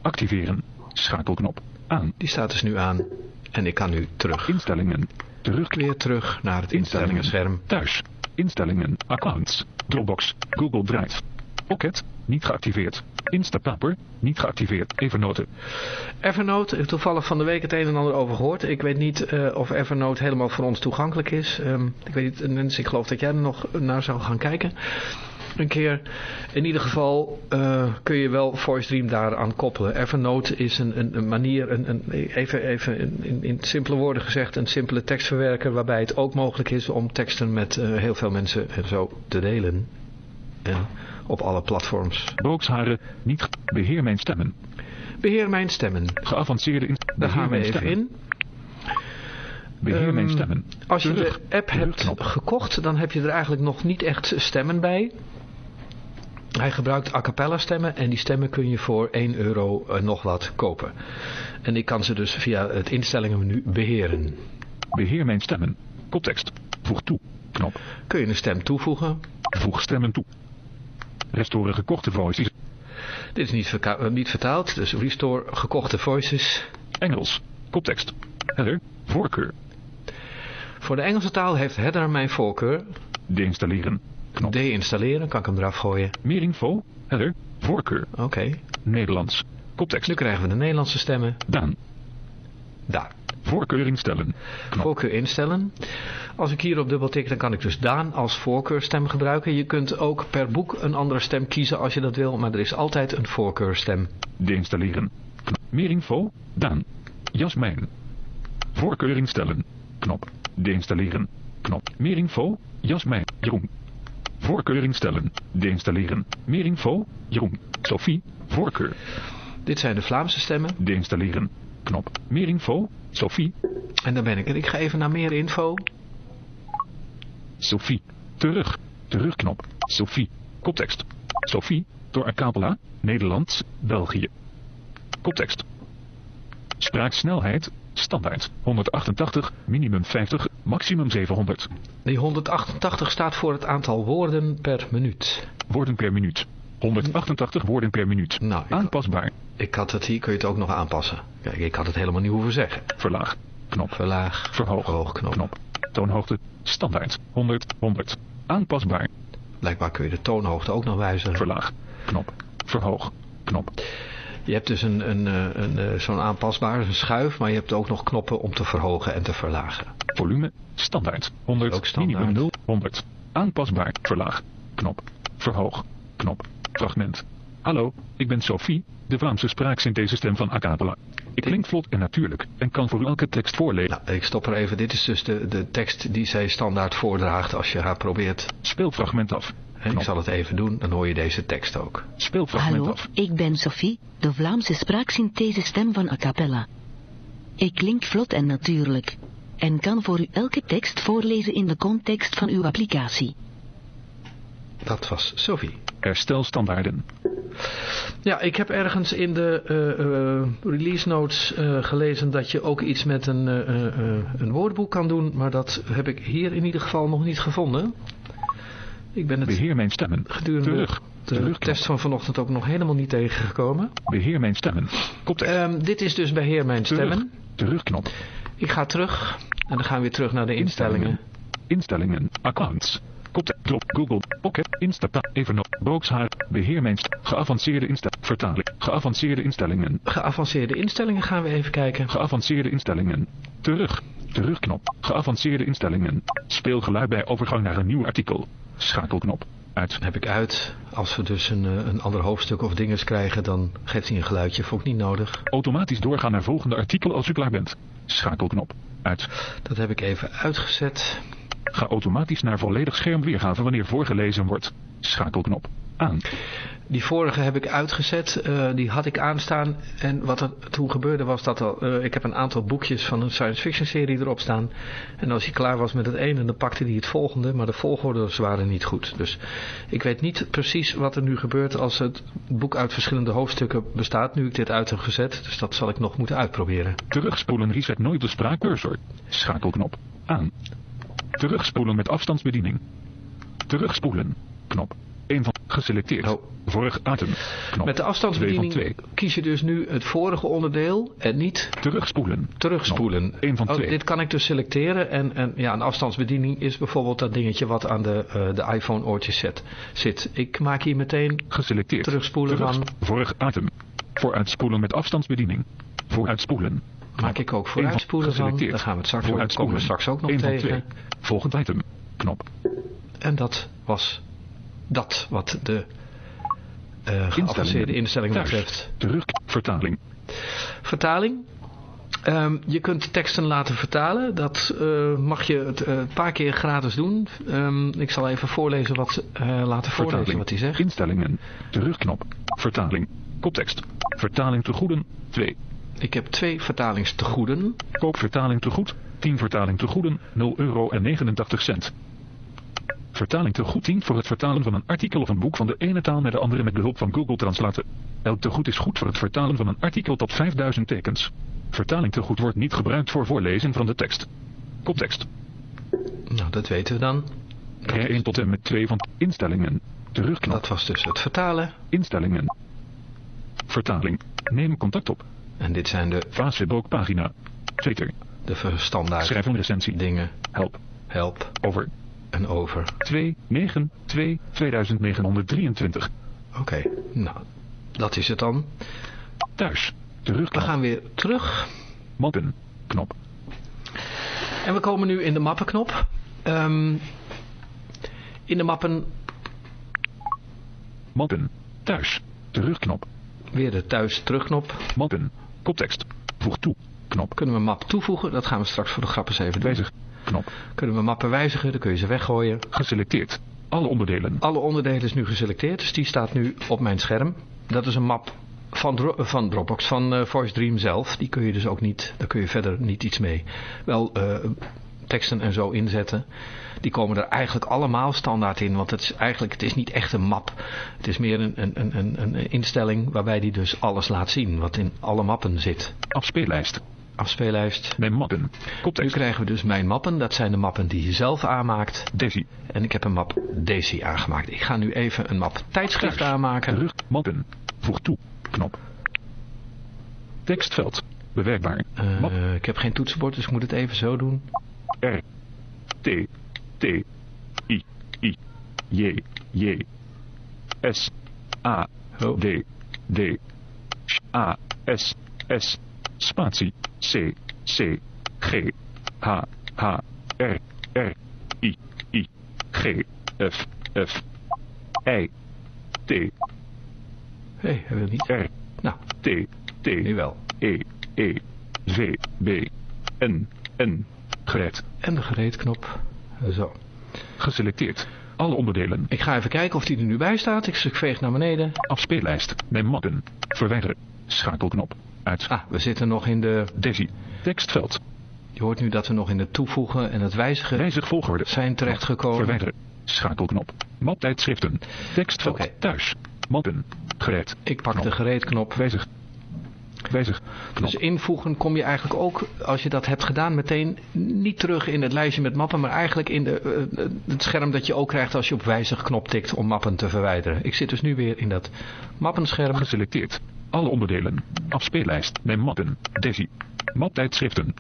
Activeren. Schakelknop. Aan. Die staat dus nu aan. En ik kan nu terug. Instellingen. Terug. Weer terug naar het instellingenscherm. Thuis. Instellingen. Accounts. Dropbox. Google Drive. Pocket. Niet geactiveerd. Instapaper, niet geactiveerd. Evernote. Evernote, toevallig van de week het een en ander over gehoord. Ik weet niet uh, of Evernote helemaal voor ons toegankelijk is. Um, ik weet niet, Nens, ik geloof dat jij er nog naar zou gaan kijken. Een keer. In ieder geval uh, kun je wel VoiceDream daaraan koppelen. Evernote is een, een, manier, een, een, even, even in, in, simpele woorden gezegd, een simpele tekstverwerker waarbij het ook mogelijk is om teksten met heel veel mensen zo te delen. En op alle platforms. Booksharen, niet beheer mijn stemmen. Beheer mijn stemmen. Geavanceerde in. Daar gaan we even in. Beheer um, mijn stemmen. Als je de app hebt gekocht, dan heb je er eigenlijk nog niet echt stemmen bij. Hij gebruikt a cappella stemmen en die stemmen kun je voor 1 euro uh, nog wat kopen. En ik kan ze dus via het instellingenmenu beheren. Beheer mijn stemmen. Koptekst. Voeg toe. Knop. kun je een stem toevoegen. Voeg stemmen toe. Restore gekochte voices. Dit is niet, eh, niet vertaald, dus restore gekochte voices. Engels. Koptekst. Header. Voorkeur. Voor de Engelse taal heeft header mijn voorkeur. Deinstalleren. Knop. Deinstalleren, kan ik hem eraf gooien. Meer info. Header. Voorkeur. Oké, Nederlands. Koptekst. nu krijgen we de Nederlandse stemmen. Daan. Daar. Voorkeur instellen. Knop. Voorkeur instellen. Als ik hierop dubbel tik, dan kan ik dus Daan als voorkeurstem gebruiken. Je kunt ook per boek een andere stem kiezen als je dat wil, maar er is altijd een voorkeurstem. Deinstalleren. Knop. Meer info. Daan. Jasmijn. Voorkeur instellen. Knop. Deinstalleren. Knop. Meer info. Jasmijn. Jeroen. Voorkeur instellen. Deinstalleren. Meer info. Jeroen. Sophie. Voorkeur. Dit zijn de Vlaamse stemmen. Deinstalleren. Knop. Meer info. Sophie. En dan ben ik er. Ik ga even naar meer info. Sophie. Terug. Terugknop. Sophie. Koptekst. Sophie. Door A Cappella. Nederlands. België. Koptekst. Spraaksnelheid. Standaard. 188. Minimum 50. Maximum 700. Die 188 staat voor het aantal woorden per minuut. Woorden per minuut. 188 woorden per minuut. Nou, Aanpasbaar. Ik had het hier, kun je het ook nog aanpassen. Kijk, ik had het helemaal niet hoeven zeggen. Verlaag. Knop. Verlaag, Verhoog. verhoogknop. Knop. Toonhoogte. Standaard. 100. 100. Aanpasbaar. Blijkbaar kun je de toonhoogte ook nog wijzigen. Verlaag. Knop. Verhoog. Knop. Je hebt dus een, een, eh, een, eh, zo'n aanpasbaar, een schuif, maar je hebt ook nog knoppen om te verhogen en te verlagen. Volume. Standaard. 100. Ook standaard. Minimum 0. 100. Aanpasbaar. Verlaag. Knop. Verhoog. Knop. Fragment. Hallo, ik ben Sophie, de Vlaamse spraaksynthesestem van A Cappella. Ik klink vlot en natuurlijk en kan voor u elke tekst voorlezen. Nou, ik stop er even. Dit is dus de, de tekst die zij standaard voordraagt als je haar probeert. Speelfragment af. En ik zal het even doen, dan hoor je deze tekst ook. Speelfragment Hallo, af. ik ben Sophie, de Vlaamse spraaksynthesestem van A Cappella. Ik klink vlot en natuurlijk. En kan voor u elke tekst voorlezen in de context van uw applicatie. Dat was Sophie. Herstel standaarden. Ja, ik heb ergens in de eh, eh, release notes eh, gelezen dat je ook iets met een, eh, eh, eh, een woordenboek kan doen, maar dat heb ik hier in ieder geval nog niet gevonden. Ik ben het Beheer mijn stemmen. gedurende Terug. de Terug. test van vanochtend ook nog helemaal niet tegengekomen. Beheer mijn stemmen. Ehm, dit is dus beheer mijn Terug. stemmen. Terugknop. Ik ga terug en dan gaan we weer terug naar de instellingen. Instellingen. Accounts. Koptekst. Drop. Google. Pocket. Instapa. Evernote. Brookshaar. Beheer mijn st- Geavanceerde instellingen. Vertaling. Geavanceerde instellingen. Geavanceerde instellingen gaan we even kijken. Geavanceerde instellingen. Terug. Terugknop. Geavanceerde instellingen. Speelgeluid bij overgang naar een nieuw artikel. Schakelknop. Uit. heb ik uit. Als we dus een, eh, een ander hoofdstuk of dinges krijgen, dan geeft hij een geluidje. Vond ik niet nodig. Automatisch doorgaan naar volgende artikel als u klaar bent. Schakelknop. Uit. Dat heb ik even uitgezet. Ga automatisch naar volledig schermweergave wanneer voorgelezen wordt. Schakelknop. Aan. Die vorige heb ik uitgezet. eh, die had ik aanstaan. En wat er toen gebeurde was dat eh, ik heb een aantal boekjes van een science fiction serie erop staan. En als hij klaar was met het ene, dan pakte hij het volgende. Maar de volgordes waren niet goed. Dus ik weet niet precies wat er nu gebeurt als het boek uit verschillende hoofdstukken bestaat. Nu ik dit uit heb gezet. Dus dat zal ik nog moeten uitproberen. Terugspoelen reset nooit de spraakcursor. Schakelknop. Aan. Terugspoelen met afstandsbediening. Terugspoelen. Knop. 1 van geselecteerd. Oh. Vorig item. Knop. Met de Twee afstandsbediening van twee. kies je dus nu het vorige onderdeel en niet Terugspoelen. terugspoelen. Knop. Eén van Oh, twee. dit kan ik dus selecteren. En, en ja, een afstandsbediening is bijvoorbeeld dat dingetje wat aan de, eh, de iPhone oortjes zet, zit. Ik maak hier meteen Geselecteerd. Terugspoelen Terugs- van- Vorig item. Vooruitspoelen met afstandsbediening. Vooruitspoelen. Maak ik ook vooruitspoelen van. Daar gaan we het straks, ook, komen we straks ook nog tegen. twee. Volgend item. Knop. En dat was dat wat de eh geavanceerde instellingen Thuis. betreft. Terug. Vertaling. Vertaling. Ehm, je kunt teksten laten vertalen. Dat eh, mag je het, eh, een paar keer gratis doen. Ehm, ik zal even voorlezen wat laten voorlezen Vertaling. wat hij zegt. Instellingen. Terugknop. Vertaling. Koptekst. Vertaling te goeden. 2. Ik heb twee vertalingstegoeden. Koop vertaling te goed. 10 vertaling te goeden. 0 euro en 89 cent. Vertaling te goed 10 voor het vertalen van een artikel of een boek van de ene taal naar de andere met behulp van Google Translate. Elk te goed is goed voor het vertalen van een artikel tot 5000 tekens. Vertaling te goed wordt niet gebruikt voor voorlezen van de tekst. Koptekst. Nou, dat weten we dan. Rij 1 tot en met 2 van instellingen. Terugknop. Dat was dus het vertalen. Instellingen. Vertaling. Neem contact op. En dit zijn de, Facebook pagina. Twitter. de standaard Schrijf een recensie. dingen. Help. Help Over. en over. 2, 9, 2, 2923. Oké, nou, dat is het dan. Thuis. We Terugknop. gaan weer terug. Mappen. Knop. En we komen nu in de mappenknop. Ehm, in de mappen Mappen. Thuis. Terugknop. weer de thuis terugknop. Mappen. Koptekst. Voeg toe. Knop. Kunnen we map toevoegen? Dat gaan we straks voor de grap eens even doen. Wijzig. Knop. Kunnen we mappen wijzigen? Dan kun je ze weggooien. Geselecteerd. Alle onderdelen. Alle onderdelen is nu geselecteerd, dus die staat nu op mijn scherm. Dat is een map van, Dro- van Dropbox, van eh, Voice Dream zelf. Die kun je dus ook niet, daar kun je verder niet iets mee. Wel eh, teksten en zo inzetten. Die komen er eigenlijk allemaal standaard in, want het is eigenlijk het is niet echt een map. Het is meer een, een, een, een, instelling waarbij die dus alles laat zien, wat in alle mappen zit. Afspeellijst. Afspeellijst. Mijn mappen. Nu Koptekst. krijgen we dus mijn mappen, dat zijn de mappen die je zelf aanmaakt. Desi. En ik heb een map Daisy aangemaakt. Ik ga nu even een map tijdschrift Thuis. aanmaken. Terug. Mappen. Voeg toe. Knop. Tekstveld. Bewerkbaar. Map. ik heb geen toetsenbord, dus ik moet het even zo doen. R. T. T. I. I. J. J. S. A. D. D. A. S. S. Spatie. C. C. G. H. H. R. R. I. I. G. F. F. I. T. Hé, hey, hij wil niet. R. Nou, T. T. nu wel. E. E. V. B. N. N. Gereed. En de gereedknop. Zo. Geselecteerd. Alle onderdelen. Ik ga even kijken of die er nu bij staat. Ik veeg naar beneden. Afspeellijst. Mappen. Verwijderen. Schakelknop. Uit. Ah, we zitten nog in de... Desi. Tekstveld. Je hoort nu dat we nog in het toevoegen en het wijzigen Wijzig volgorde. zijn terechtgekomen. Verwijderen. Schakelknop. Maptijdschriften. Tekstveld. Thuis. Mappen. Gereed. Ik pak Knop. de gereedknop. Wijzig. Knop. Dus invoegen kom je eigenlijk ook, als je dat hebt gedaan, meteen niet terug in het lijstje met mappen, maar eigenlijk in de, eh, het scherm dat je ook krijgt als je op wijzig knop tikt om mappen te verwijderen. Ik zit dus nu weer in dat mappenscherm. Geselecteerd. Alle onderdelen. Afspeellijst. Mijn mappen. Desi. Maptijdschriften.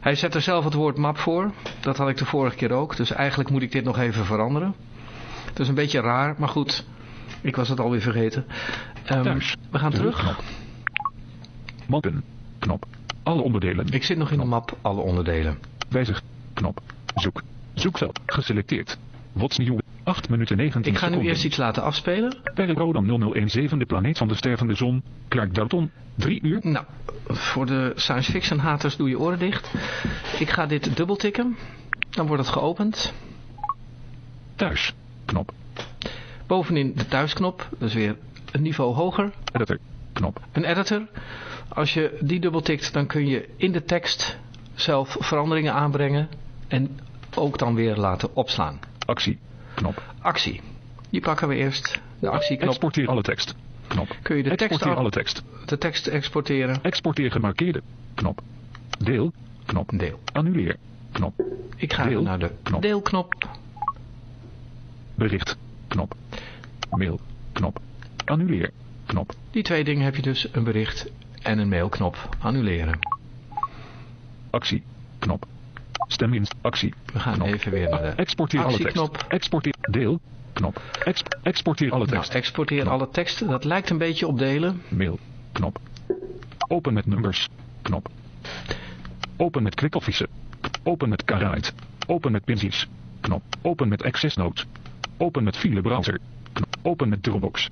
Hij zet er zelf het woord map voor. Dat had ik de vorige keer ook. Dus eigenlijk moet ik dit nog even veranderen. Het is een beetje raar, maar goed. Ik was het alweer vergeten. Ehm, we gaan terug. Mappen. Knop. Alle onderdelen. Ik zit nog in de map alle onderdelen. Wijzig. Knop. Zoek. Zoekveld. Geselecteerd. What's new? 8 minuten 19 Ik ga nu seconden. eerst iets laten afspelen. Perry Rodam 0017, de planeet van de stervende zon. Clark Dalton. 3 uur. Nou, voor de science fiction haters doe je oren dicht. Ik ga dit dubbeltikken. Dan wordt het geopend. Thuis. Knop. Bovenin de thuisknop. Dus weer een niveau hoger. Editor. Knop. Een editor. Als je die dubbeltikt, dan kun je in de tekst zelf veranderingen aanbrengen. En ook dan weer laten opslaan. Actie. Knop. Actie. Die pakken we eerst. De actieknop. Exporteer alle tekst. Knop. Kun je de tekst, Exporteer af- alle tekst. de tekst exporteren. Exporteer gemarkeerde. Knop. Deel. Knop. Deel. Annuleer. Knop. Ik ga Deel. naar de Knop. deelknop. Bericht. Knop. Mail. Knop. Annuleer. Knop. Die twee dingen heb je dus. Een bericht en een mailknop. Annuleren. Actie. Knop. Stem in. Actie. We gaan Knop. even weer naar de Exporteer alle tekst. actieknop. Exporteer. Deel. Knop. Ex- exporteer alle Nou, tekst. exporteer alle teksten. Dat lijkt een beetje op delen. Mail. Knop. Open met nummers. Knop. Open met QuickOffice. Open met Carrite. Open met Pinsies. Knop. Open met Access Notes. Open met File Browser. Knop. Open met Dropbox.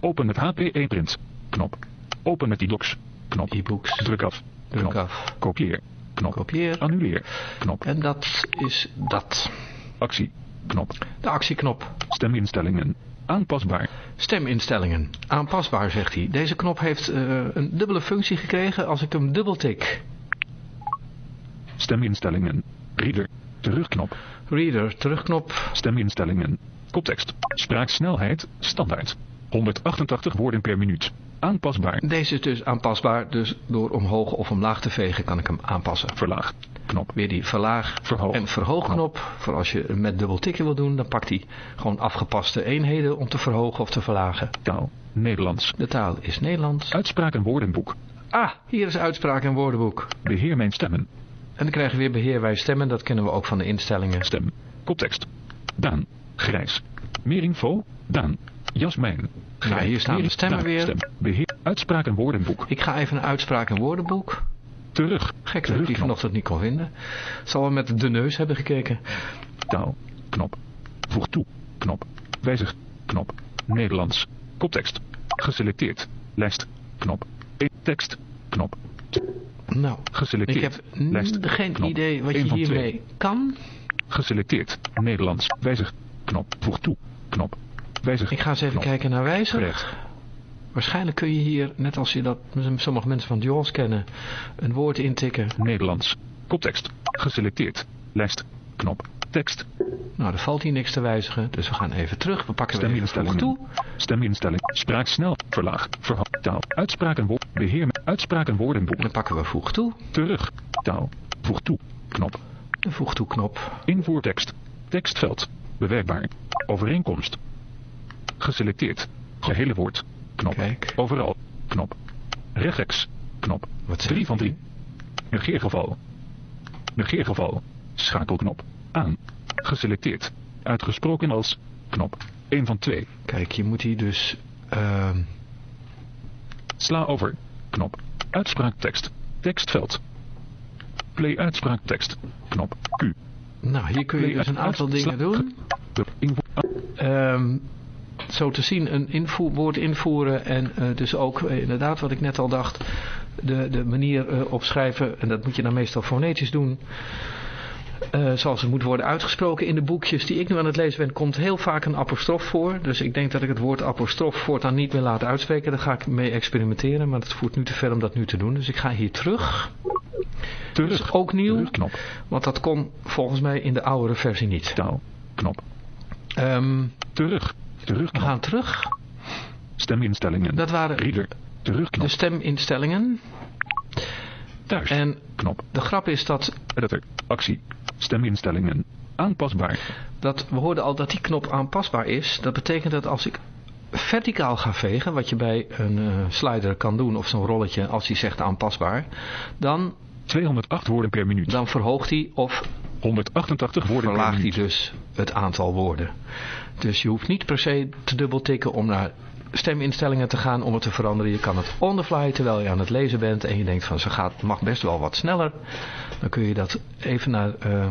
Open met HPE Print. Knop. Open met iDocs. Knop. E-books. Druk af. Druk Knop. af. Kopieer. Knop. Kopieer. Annuleer. Knop. En dat is dat. Actie. Knop. De actieknop. Steminstellingen. Aanpasbaar. Steminstellingen. Aanpasbaar, zegt hij. Deze knop heeft eh, een dubbele functie gekregen als ik hem dubbeltik. Steminstellingen. Reader. Terugknop. Reader, terugknop. Steminstellingen. Koptekst. Spraaksnelheid. Standaard. 188 woorden per minuut. Aanpasbaar. Deze is dus aanpasbaar, dus door omhoog of omlaag te vegen kan ik hem aanpassen. Verlaag. knop. Weer die verlaag Verhoog. en verhoogknop. Voor als je met dubbel tikken wil doen, dan pakt hij gewoon afgepaste eenheden om te verhogen of te verlagen. Taal. Nederlands. De taal is Nederlands. Uitspraak en woordenboek. Ah, hier is uitspraak en woordenboek. Beheer mijn stemmen. En dan krijgen we weer beheer wij stemmen. Dat kennen we ook van de instellingen. Stem. Koptekst. Daan. Grijs. Meer info. Daan. Jasmijn. Ja, hier staan de stemmen weer. Stem. Beheer. Uitspraak en woordenboek. Ik ga even naar uitspraak en woordenboek. Terug. Gek dat ik die vanochtend niet kon vinden. Zal we met de neus hebben gekeken. Taal. Knop. Voeg toe. Knop. Wijzig. Knop. Nederlands. Koptekst. Geselecteerd. Lijst. Knop. E tekst. Knop. Nou, Geselecteerd. ik heb Lijst. geen Knop. idee wat je twee. hiermee kan. Geselecteerd. Nederlands. Wijzig. Knop. Voeg toe. Knop. Wijzig. Ik ga eens even Knop. kijken naar. Recht. Waarschijnlijk kun je hier, net als je dat sommige mensen van Jaws kennen, een woord intikken. Nederlands. Koptekst. Geselecteerd. Lijst. Knop. Tekst. Nou, er valt hier niks te wijzigen, dus we gaan even terug. We pakken Steminstellingen. toe. Steminstelling. Spraak snel. Verlaag. Verhoog. Taal. Uitspraak en woord. Beheer. Uitspraak en woordenboek. Dan pakken we voeg toe. Terug. Taal. Voeg toe. Knop. De voeg toe knop. Invoertekst. Tekstveld. Bewerkbaar. Overeenkomst. Geselecteerd. Gehele woord. Knop. Kijk. Overal. Knop. Regex. Knop. Wat zeg 3 van je? 3. Negeergeval. Negeergeval. Schakelknop. Aan. Geselecteerd. Uitgesproken als. Knop. 1 van 2. Kijk, je moet hier dus... ehm, Sla over. Knop. Uitspraaktekst. Tekstveld. Play uitspraaktekst. Knop. Q. nou, hier kun je Play dus een aantal dingen doen. Ehm, zo te zien een invoer, woord invoeren en eh, dus ook eh, inderdaad wat ik net al dacht, de, de manier eh, opschrijven, en dat moet je dan meestal fonetisch doen, zoals het moet worden uitgesproken in de boekjes die ik nu aan het lezen ben, komt heel vaak een apostrof voor. Dus ik denk dat ik het woord apostrof voortaan niet meer laat uitspreken. Daar ga ik mee experimenteren, maar het voert nu te ver om dat nu te doen. Dus ik ga hier terug. Terug. Dus ook nieuw, Terugknop. want dat kon volgens mij in de oudere versie niet. Taal. Knop. Ehm, Terug. We gaan terug. Steminstellingen. Dat waren Reader. Terugknop. de steminstellingen. Thuis. En Knop. de grap is dat, Editor. Actie. Steminstellingen. Aanpasbaar. dat we hoorden al dat die knop aanpasbaar is. Dat betekent dat als ik verticaal ga vegen, wat je bij een eh, slider kan doen, of zo'n rolletje, als hij zegt aanpasbaar, dan, 208 woorden per minuut. dan verhoogt hij of 188 woorden verlaagt hij dus het aantal woorden. Dus je hoeft niet per se te dubbeltikken om naar steminstellingen te gaan om het te veranderen. Je kan het on the fly terwijl je aan het lezen bent en je denkt van ze gaat, mag best wel wat sneller. Dan kun je dat even naar eh,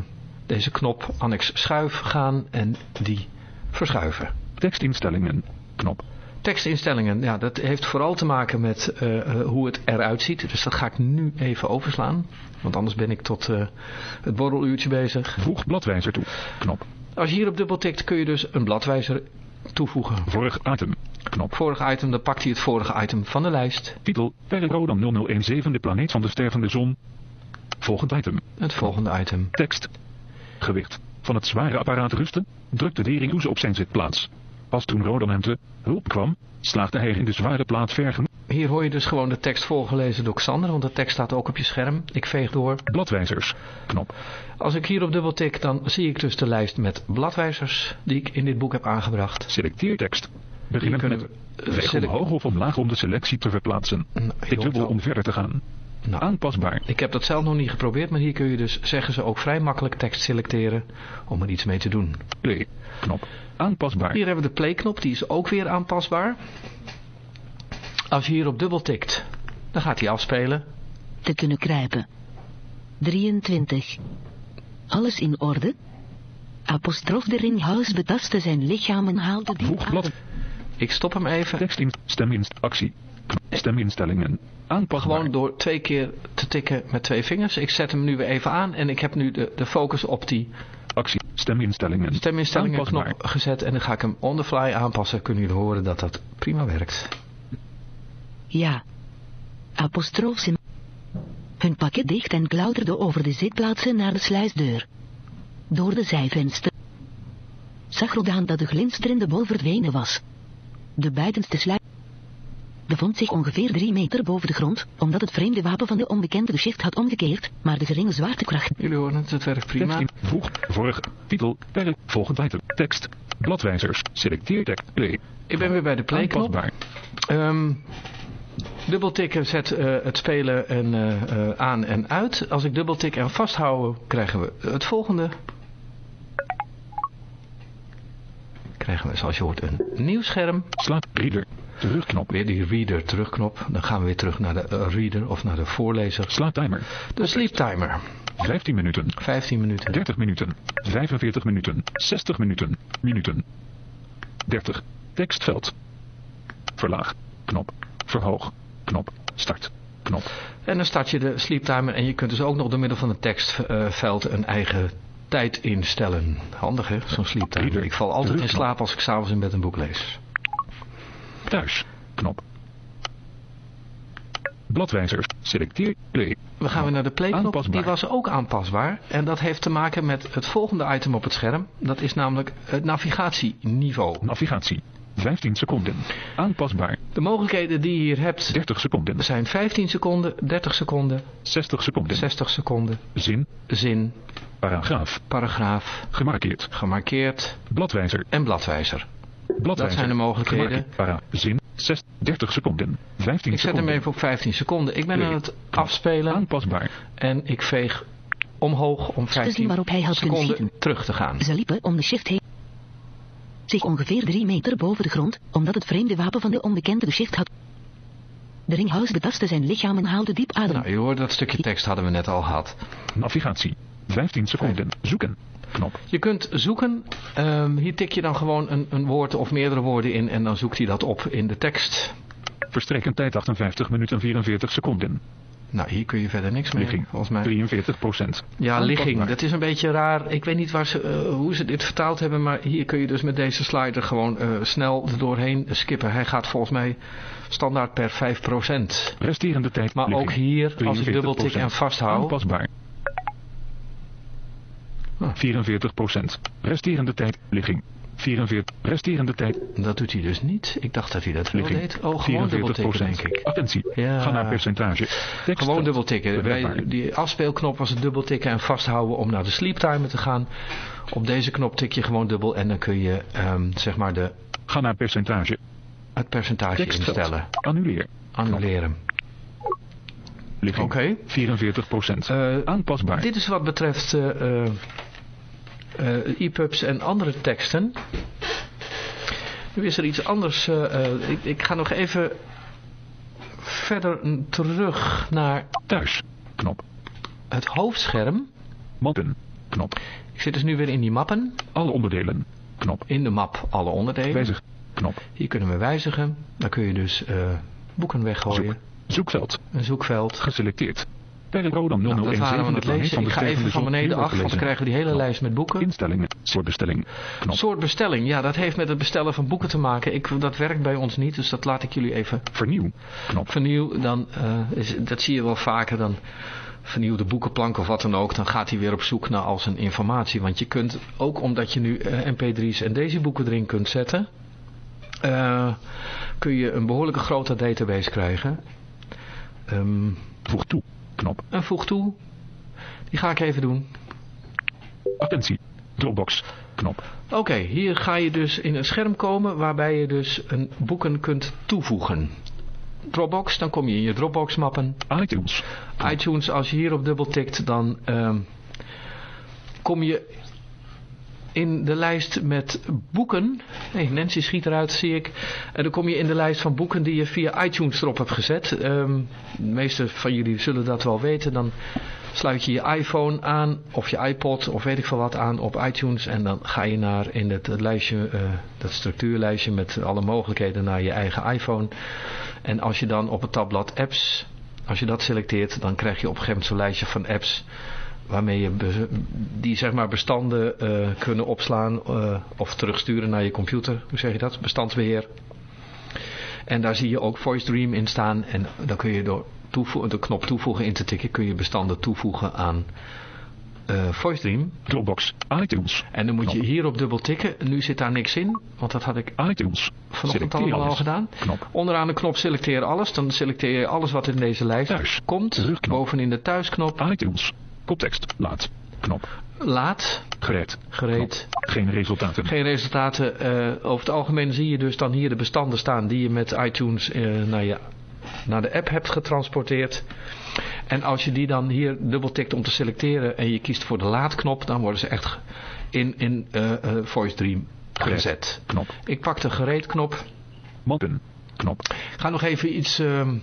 deze knop annex schuif gaan en die verschuiven. Tekstinstellingen. Knop. Tekstinstellingen, ja, dat heeft vooral te maken met eh, eh, hoe het eruit ziet. Dus dat ga ik nu even overslaan. Want anders ben ik tot eh, het borreluurtje bezig. Voeg bladwijzer toe. Knop. Als je hierop dubbeltikt kun je dus een bladwijzer toevoegen. Vorig item. Knop. Vorige item, dan pakt hij het vorige item van de lijst. Titel. Perrodam 0017 De planeet van de stervende zon. Volgend item. Het volgende item. Tekst. Gewicht. Van het zware apparaat rusten, drukte Deringoes op zijn zitplaats. Pas toen Rodan hem te hulp kwam, slaagde hij in de zware plaat ver genoeg. Hier hoor je dus gewoon de tekst voorgelezen door Xander, want de tekst staat ook op je scherm. Ik veeg door. Bladwijzers. Knop. Als ik hierop dubbeltik, dan zie ik dus de lijst met bladwijzers die ik in dit boek heb aangebracht. Selecteer tekst. Kunnen met we, eh, weg selec- omhoog of omlaag om de selectie te verplaatsen. Nou, Tik joh, dubbel om verder te gaan. Nou, Aanpasbaar. ik heb dat zelf nog niet geprobeerd, maar hier kun je dus, zeggen ze, ook vrij makkelijk tekst selecteren om er iets mee te doen. Play. Knop. Aanpasbaar. Hier hebben we de playknop, die is ook weer aanpasbaar. Als je hierop dubbeltikt, dan gaat hij afspelen. Te kunnen kruipen. 23. Alles in orde? Apostrof de ringhuis betastte zijn lichaam en haalde die Voeg blad. uit. Ik stop hem even. Tekst in steminst actie. Steminstellingen. Aanpasbaar. Gewoon door twee keer te tikken met twee vingers. Ik zet hem nu weer even aan en ik heb nu de, de focus op die Actie. Steminstellingen. steminstellingen knop gezet. En dan ga ik hem on the fly aanpassen. Kunnen jullie horen dat dat prima werkt. Ja. Apostrof sim. Hun pakket dicht en klauterde over de zitplaatsen naar de sluisdeur. Door de zijvenster. Zag Rodaan dat de glinsterende bol verdwenen was. De buitenste sluis. Bevond zich ongeveer drie meter boven de grond, omdat het vreemde wapen van de onbekende de shift had omgekeerd, maar de geringe zwaartekracht Jullie horen het, het werkt prima. Tekst in. Voeg. Vorige. Titel. Perk. Volgend item. Tekst. Bladwijzers. Selecteer tekst. Play. Ik ben weer bij de playknop. Aanpasbaar. Ehm dubbeltikken zet eh, het spelen en, eh, eh, aan en uit. Als ik dubbeltik en vasthouden, krijgen we het volgende. Krijgen we, zoals je hoort, een nieuw scherm. Slaat. Reader. Terugknop. Weer die reader terugknop. Dan gaan we weer terug naar de eh, reader of naar de voorlezer. Slaat timer. De sleep timer. 15 minuten. 15 minuten. 30 minuten. 45 minuten. 60 minuten. Minuten. 30. Tekstveld. Verlaag. Knop. Verhoog. Knop. Start. Knop. En dan start je de sleep timer en je kunt dus ook nog door middel van het tekstveld een eigen tijd instellen. Handig hè, zo'n sleep timer. Reader. Ik val altijd in slaap als ik s'avonds in bed een boek lees. Thuis. Knop. Bladwijzers. Selecteer. Play. We gaan weer naar de playknop. Die was ook aanpasbaar. En dat heeft te maken met het volgende item op het scherm. Dat is namelijk het navigatieniveau. Navigatie. 15 seconden. Aanpasbaar. De mogelijkheden die je hier hebt 30 seconden. zijn 15 seconden, 30 seconden, 60 seconden. 60 seconden, Zin. zin, Paragraaf. paragraaf, Gemarkeerd. gemarkeerd Bladwijzer. en bladwijzer. Bladwijzer. Dat zijn de mogelijkheden. Para. Zin. 6, 30 seconden. 15 Ik zet seconden. hem even op 15 seconden. Ik ben aan het afspelen Aanpasbaar. en ik veeg omhoog om te zien 15 waarop hij had kunnen seconden terug te gaan. Ze liepen om de shift heen. Zich ongeveer drie meter boven de grond, omdat het vreemde wapen van de onbekende de shift had. De ringhouse betastte zijn lichaam en haalde diep adem. Nou, je hoort dat stukje tekst hadden we net al gehad. Navigatie. 15 seconden. Zoeken. Knop. Je kunt zoeken, ehm, hier tik je dan gewoon een, een woord of meerdere woorden in en dan zoekt hij dat op in de tekst. Verstrekkend tijd 58 minuten 44 seconden. Nou, hier kun je verder niks mee, Ligging. volgens mij. 43 procent. Ja, ligging. Dat is een beetje raar. Ik weet niet waar ze, eh, hoe ze dit vertaald hebben, maar hier kun je dus met deze slider gewoon eh, snel er doorheen skippen. Hij gaat volgens mij standaard per 5%. Resterende tijd. Maar ligging. ook hier, als ik 43%. dubbeltik en vasthoud, Aanpasbaar. Ah. 44 procent. Resterende tijd. Ligging. 44. Resterende tijd. dat doet hij dus niet. Ik dacht dat hij dat wel deed. Oh, gewoon 44 dubbeltikken, denk ik. Attentie. Ja. Ga naar percentage. Gewoon dubbeltikken. Bewerkbaar. Bij die afspeelknop was het dubbeltikken en vasthouden om naar de sleep timer te gaan. Op deze knop tik je gewoon dubbel en dan kun je ehm, zeg maar de, Ga naar percentage. het percentage Tekstveld. instellen. Annuleer. Annuleren. Ligging. Oké. 44 procent. Eh, Aanpasbaar. Dit is wat betreft eh, eh, EPUBs en andere teksten. Nu is er iets anders. ik, ik ga nog even verder terug naar Thuis. Knop. het hoofdscherm. Mappen. Knop. Ik zit dus nu weer in die mappen. Alle onderdelen. Knop. In de map alle onderdelen. Wijzig. Knop. Hier kunnen we wijzigen. Dan kun je dus boeken weggooien. Zoek. Zoekveld. Een zoekveld. Geselecteerd. Per Rodam Nou, dat 001 waren we aan het lezen. Ik ga even van beneden af, anders gelezen. krijgen we die hele Knop. lijst met boeken. Instellingen. Soort bestelling. Knop. Soort bestelling, ja, dat heeft met het bestellen van boeken te maken. Ik, dat werkt bij ons niet, dus dat laat ik jullie even Vernieuw. Knop. vernieuw. Dan, eh, is, dat zie je wel vaker, dan vernieuw de boekenplank of wat dan ook. Dan gaat hij weer op zoek naar al zijn informatie. Want je kunt, ook omdat je nu eh, mp3's en deze boeken erin kunt zetten... eh, kun je een behoorlijke grote database krijgen. Ehm, Voeg toe. Knop. en voeg toe. Die ga ik even doen. Attentie. Dropbox. Knop. Oké, hier ga je dus in een scherm komen waarbij je dus een boeken kunt toevoegen. Dropbox, dan kom je in je Dropbox mappen. iTunes. iTunes, als je hierop dubbel tikt, dan ehm, kom je in de lijst met boeken. Hey, Nancy schiet eruit, zie ik. En dan kom je in de lijst van boeken die je via iTunes erop hebt gezet. Ehm, de meeste van jullie zullen dat wel weten. Dan sluit je je iPhone aan of je iPod of weet ik veel wat aan op iTunes. En dan ga je naar in het, het lijstje, eh, dat structuurlijstje met alle mogelijkheden naar je eigen iPhone. En als je dan op het tabblad apps, als je dat selecteert, dan krijg je op een gegeven moment zo'n lijstje van apps waarmee je die zeg maar bestanden eh, kunnen opslaan eh, of terugsturen naar je computer. Hoe zeg je dat? Bestandsbeheer. En daar zie je ook Voice Dream in staan. En dan kun je door de knop toevoegen in te tikken, kun je bestanden toevoegen aan eh Voice Dream. Dropbox, iTunes, En dan moet je Knop. hierop dubbel tikken. Nu zit daar niks in, want dat had ik iTunes. vanochtend allemaal al alles. gedaan. Knop. Onderaan de knop selecteer alles. Dan selecteer je alles wat in deze lijst Thuis. komt. Terugknop. Bovenin de thuisknop. iTunes. Koptekst, laat. Knop. Laat. Gereed. Gereed. Knop. Geen resultaten. Geen resultaten. Eh, over het algemeen zie je dus dan hier de bestanden staan die je met iTunes eh, naar, je, naar de app hebt getransporteerd. En als je die dan hier dubbeltikt om te selecteren en je kiest voor de laadknop, dan worden ze echt in, in eh, Voice Dream Gereed. gezet. Knop. Ik pak de gereedknop. Mappen. Knop. Ik ga nog even iets... ehm,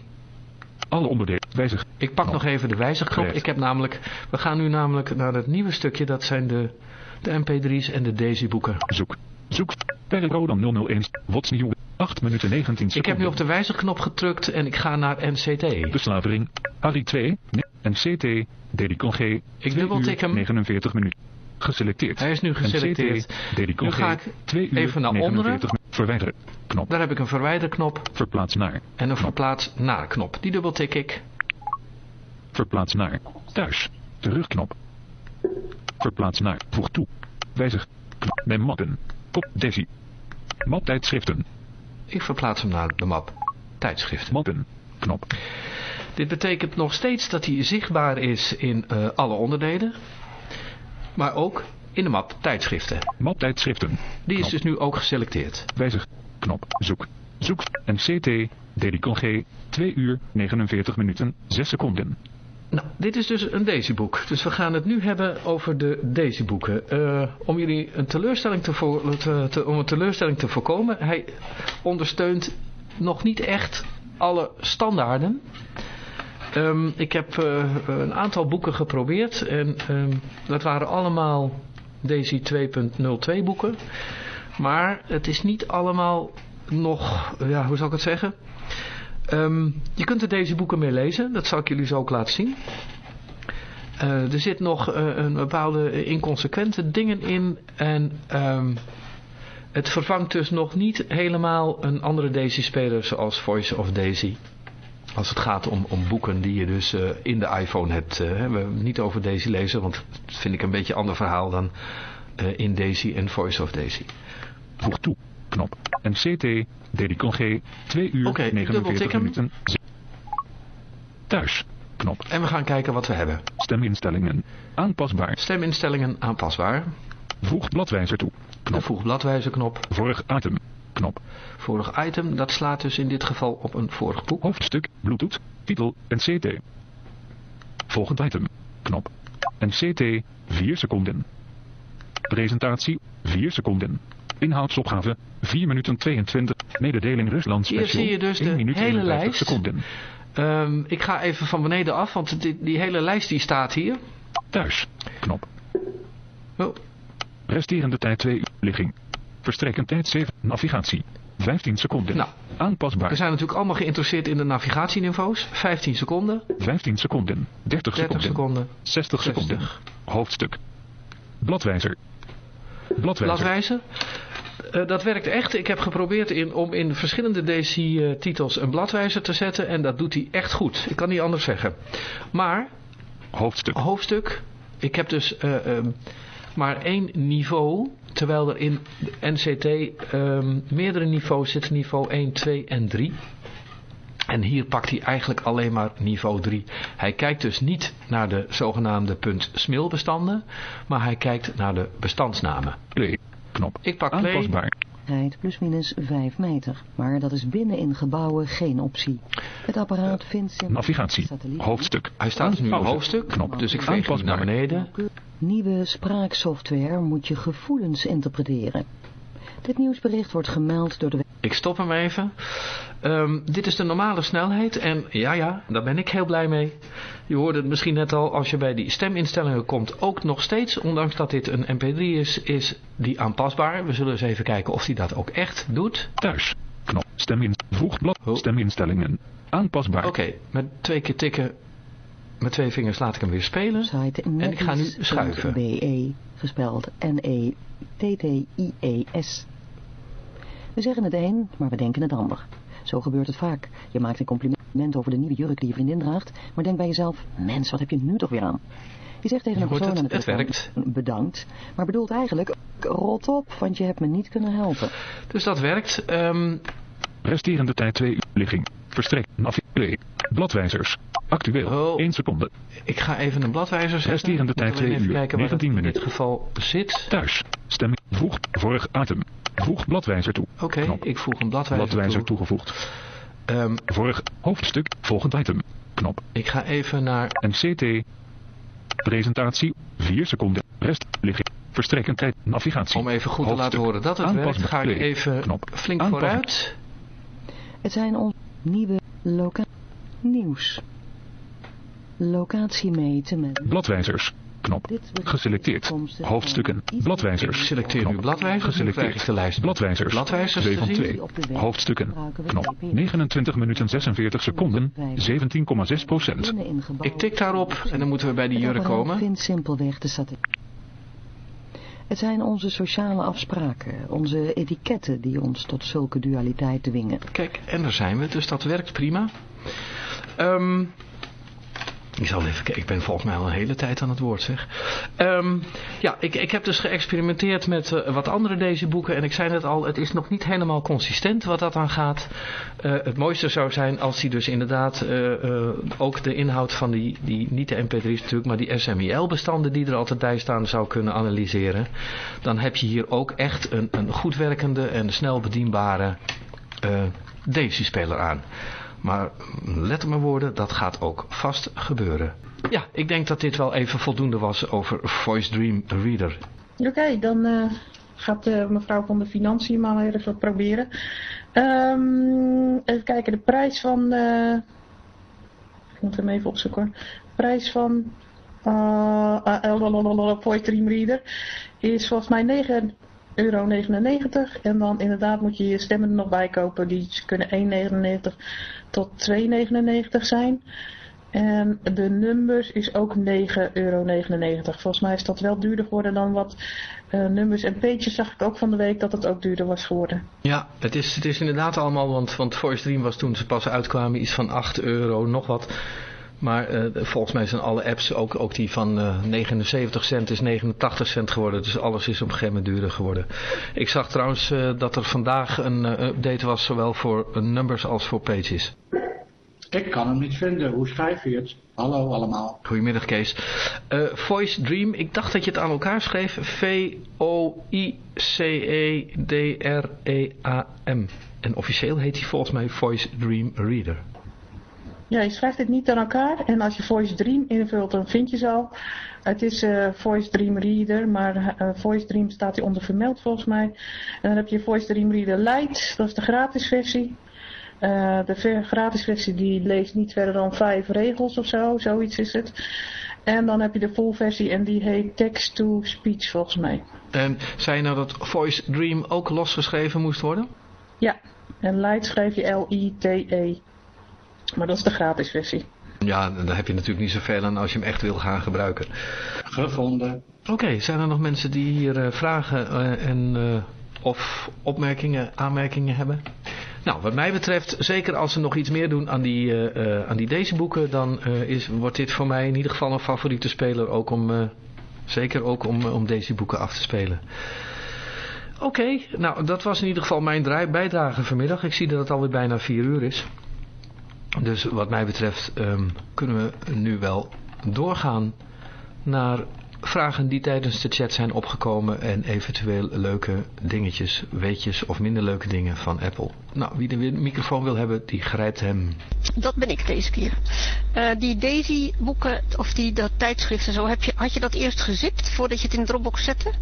Alle onderdelen. Wijzig. ik pak Knop. nog even de wijzigknop. Ik heb namelijk... We gaan nu namelijk naar het nieuwe stukje. Dat zijn de, de mp3's en de Daisy boeken. Zoek. Zoek. Per Rodan 001. What's nieuw. 8 minuten 19 seconden. Ik heb nu op de wijzigknop gedrukt en ik ga naar NCT. Beslavering. Harry 2. En CT. Dedicon G. Ik 2 dubbeltik hem. 49 minuten. Geselecteerd. Hij is nu geselecteerd. NCT. Dedicon Nu ga ik 2 uur, even naar 49 Verwijderen. Knop. Daar heb ik een verwijderknop Verplaats naar. en een verplaats naar knop. Die dubbeltik ik. Verplaats naar. Thuis. Terugknop. Verplaats naar. Voeg toe. Wijzig. Mijn mappen. Kop. Desi. Map tijdschriften. Ik verplaats hem naar de map tijdschriften. Mappen. Knop. Dit betekent nog steeds dat hij zichtbaar is in eh, alle onderdelen. Maar ook in de map tijdschriften. Map tijdschriften. Die is dus nu ook geselecteerd. Wijzig. Knop. Zoek. Zoek. En CT. Dedicon G. 2 uur, 49 minuten, 6 seconden. Nou, dit is dus een Daisy-boek. Dus we gaan het nu hebben over de Daisy-boeken. Eh, om jullie een teleurstelling te, voor, te, te- om een teleurstelling te voorkomen. Hij ondersteunt nog niet echt alle standaarden. Ehm, ik heb eh, een aantal boeken geprobeerd. En ehm, dat waren allemaal Daisy 2.02 boeken. Maar het is niet allemaal nog, ja, hoe zal ik het zeggen? Ehm, je kunt er deze boeken mee lezen. Dat zal ik jullie zo ook laten zien. Eh, er zit nog eh, een bepaalde inconsequente dingen in. En ehm, het vervangt dus nog niet helemaal een andere Daisy-speler zoals Voice of Daisy. Als het gaat om, om boeken die je dus eh, in de iPhone hebt. hè. we niet over Daisy lezen, want dat vind ik een beetje een ander verhaal dan in Daisy en Voice of Daisy. Voeg toe. Knop. En CT. Dedicon G. 2 uur, Oké, ik 49 dubbeltik hem. minuten. Thuis. Knop. En we gaan kijken wat we hebben. Steminstellingen. Aanpasbaar. Steminstellingen aanpasbaar. Voeg bladwijzer toe. De Knop. voeg bladwijzerknop. Vorig item. Knop. Vorig item, dat slaat dus in dit geval op een vorig boek. Hoofdstuk. Bluetooth. Titel. En CT. Volgend item. Knop. En CT. 4 seconden. Presentatie. 4 seconden. Inhoudsopgave. 4 minuten 22. Mededeling Rusland Hier special. zie je dus 1 de minuut hele 51 lijst. seconden. Ehm, ik ga even van beneden af, want die, die hele lijst die staat hier. Thuis. Knop. Oh, Resterende tijd 2 uur. Ligging. Verstrekkend tijd 7. Navigatie. 15 seconden. Nou, Aanpasbaar. we zijn natuurlijk allemaal geïnteresseerd in de navigatieniveaus. 15 seconden, 15 seconden. 30 30 seconden. seconden. 60 seconden. 60. Hoofdstuk. Bladwijzer. Bladwijzer. Bladwijzer. Eh, dat werkt echt. Ik heb geprobeerd in, om in verschillende DC-titels een bladwijzer te zetten. En dat doet hij echt goed. Ik kan niet anders zeggen. Maar Hoofdstuk. hoofdstuk. Ik heb dus eh, ehm, maar één niveau. Terwijl er in de NCT ehm, meerdere niveaus zitten. Niveau 1, 2 en 3. En hier pakt hij eigenlijk alleen maar niveau 3. Hij kijkt dus niet naar de zogenaamde .smil bestanden. Maar hij kijkt naar de bestandsnamen. Knop. Ik pak. Aanpasbaar. Rijdt plus minus 5 meter, maar dat is binnen in gebouwen geen optie. Het apparaat vindt zijn Navigatie. Hoofdstuk. Hij staat dus nu in Pauze. hoofdstuk. Knop. Dus ik veeg hem naar beneden. Nieuwe spraaksoftware moet je gevoelens interpreteren. Dit nieuwsbericht wordt gemeld door de Ik stop hem even. Ehm, dit is de normale snelheid. En ja, ja, daar ben ik heel blij mee. Je hoorde het misschien net al, als je bij die steminstellingen komt, ook nog steeds, ondanks dat dit een mp3 is, is die aanpasbaar. We zullen eens even kijken of die dat ook echt doet. Thuis. Knop. Stem in. Voeg blad. Oh. Steminstellingen. Aanpasbaar. Oké, met twee keer tikken, met twee vingers laat ik hem weer spelen. En ik ga nu schuiven. NE, gespeld N-E-T-T-I-E-S. We zeggen het een, maar we denken het ander. Zo gebeurt het vaak. Je maakt een compliment over de nieuwe jurk die je vriendin draagt, maar denk bij jezelf, mens, wat heb je nu toch weer aan? Je zegt tegen Je een persoon het, aan de het telefoon, bedankt, maar bedoelt eigenlijk, rot op, want je hebt me niet kunnen helpen. Dus dat werkt. Ehm, Resterende tijd 2 uur. Ligging. Verstrek. Navigatie. Bladwijzers. Actueel. Oh. 1 seconde. ik ga even een bladwijzer zetten. Resterende tijd alleen 2 even uur, kijken waar 19 het in minuten. dit geval zit. Thuis. Stemming. Voeg. Vorig item. Voeg bladwijzer toe. Oké, ik voeg een bladwijzer, Bladwijzer toe. toegevoegd. Ehm, Vorig hoofdstuk. Volgend item. Knop. ik ga even naar... MCT. Presentatie. 4 seconden. Rest. Ligging. Verstrekkend tijd. Navigatie. Om even goed te laten horen dat het werkt, Aanpassen. ga ik even Knop. flink Aanpassen. vooruit. Het zijn onze nieuwe loca... nieuws. Locatie meten met... Bladwijzers. Knop. Geselecteerd. Hoofdstukken. Bladwijzers. Ik selecteer nu bladwijzers dan krijg ik de lijst. Bladwijzers. Bladwijzers 2 van te zien. 2. Op de weg Hoofdstukken. Knop. GPS. 29 minuten 46 seconden. 17,6 procent. Ik tik daarop en dan moeten we bij die Het jurk komen. vindt simpelweg de satelliet. Het zijn onze sociale afspraken, onze etiketten die ons tot zulke dualiteit dwingen. Kijk, en daar zijn we, dus dat werkt prima. Ehm, ik zal even kijken, ik ben volgens mij al een hele tijd aan het woord zeg. Ehm, ja, ik, ik heb dus geëxperimenteerd met eh, wat andere deze boeken en ik zei net al, het is nog niet helemaal consistent wat dat aan gaat. Eh, het mooiste zou zijn als hij dus inderdaad eh, ook de inhoud van die, die, niet de mp3's natuurlijk, maar die SMIL bestanden die er altijd bij staan zou kunnen analyseren. Dan heb je hier ook echt een, een goed werkende en snel bedienbare eh Daisy-speler aan. Maar let op mijn woorden, dat gaat ook vast gebeuren. Ja, ik denk dat dit wel even voldoende was over Voice Dream Reader. Oké, dan eh, gaat eh, mevrouw van de Financiën maar even proberen. Ehm, even kijken, de prijs van... eh, ik moet hem even opzoeken hoor. De prijs van eh uh, Voice Dream Reader is volgens mij 9,99 euro. En dan inderdaad moet je je stemmen er nog bij kopen. Die kunnen 1,99 tot 2,99 zijn. En de numbers is ook 9,99 euro. Volgens mij is dat wel duurder geworden dan wat eh, numbers en pages zag ik ook van de week dat het ook duurder was geworden. Ja, het is, het is inderdaad allemaal, want, want Voice Dream was toen ze pas uitkwamen iets van 8 euro, nog wat. Maar eh, volgens mij zijn alle apps, ook, ook die van eh 79 cent is 89 cent geworden. Dus alles is op een gegeven moment duurder geworden. Ik zag trouwens eh, dat er vandaag een eh, update was, zowel voor eh, numbers als voor pages. Ik kan hem niet vinden. Hoe schrijf je het? Hallo allemaal. Goedemiddag Kees. Eh, Voice Dream, ik dacht dat je het aan elkaar schreef. V-O-I-C-E-D-R-E-A-M. En officieel heet hij volgens mij Voice Dream Reader. Ja, je schrijft dit niet aan elkaar. En als je Voice Dream invult, dan vind je ze al. Het is eh, Voice Dream Reader, maar eh, Voice Dream staat hier onder vermeld volgens mij. En dan heb je Voice Dream Reader Lite, dat is de gratis versie. Eh, de gratis versie die leest niet verder dan vijf regels of zo, zoiets is het. En dan heb je de full versie en die heet Text to Speech volgens mij. En zei je nou dat Voice Dream ook losgeschreven moest worden? Ja, en Lite schrijf je L-I-T-E. Maar dat is de gratis versie. Ja, daar heb je natuurlijk niet zoveel aan als je hem echt wil gaan gebruiken. Gevonden. Oké, zijn er nog mensen die hier eh, vragen eh, en, eh, of opmerkingen, aanmerkingen hebben? Nou, wat mij betreft, zeker als ze nog iets meer doen aan die, eh, eh, aan die deze boeken, dan eh, is, wordt dit voor mij in ieder geval een favoriete speler, ook om, eh, zeker ook om, om deze boeken af te spelen. Oké, nou dat was in ieder geval mijn draai- bijdrage vanmiddag. Ik zie dat het alweer bijna 4 uur is. Dus wat mij betreft ehm, kunnen we nu wel doorgaan naar vragen die tijdens de chat zijn opgekomen en eventueel leuke dingetjes, weetjes of minder leuke dingen van Apple. Nou, wie de microfoon wil hebben, die grijpt hem. Dat ben ik deze keer. Eh, die Daisy boeken, of die dat tijdschrift en zo, heb je, had je dat eerst gezipt voordat je het in Dropbox zette?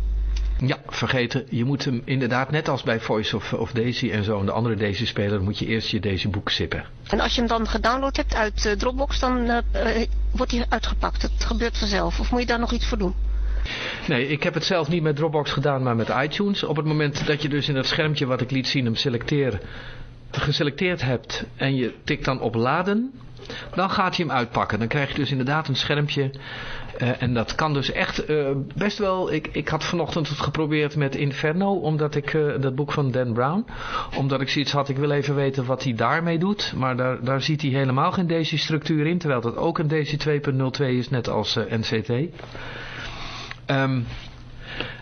Ja, vergeten. Je moet hem inderdaad, net als bij Voice of, of Daisy en zo, en de andere Daisy-speler, moet je eerst je Daisy-boek zippen. En als je hem dan gedownload hebt uit eh, Dropbox, dan eh, eh, wordt hij uitgepakt. Het gebeurt vanzelf. Of moet je daar nog iets voor doen? Nee, ik heb het zelf niet met Dropbox gedaan, maar met iTunes. Op het moment dat je dus in dat schermpje wat ik liet zien hem selecteer, geselecteerd hebt en je tikt dan op laden, dan gaat hij hem uitpakken. Dan krijg je dus inderdaad een schermpje. Uh, en dat kan dus echt uh, best wel... Ik, ik had vanochtend het geprobeerd met Inferno, omdat ik uh, dat boek van Dan Brown... Omdat ik zoiets had, ik wil even weten wat hij daarmee doet. Maar daar, daar ziet hij helemaal geen DC-structuur in, terwijl dat ook een DC 2.02 is, net als NCT. Um,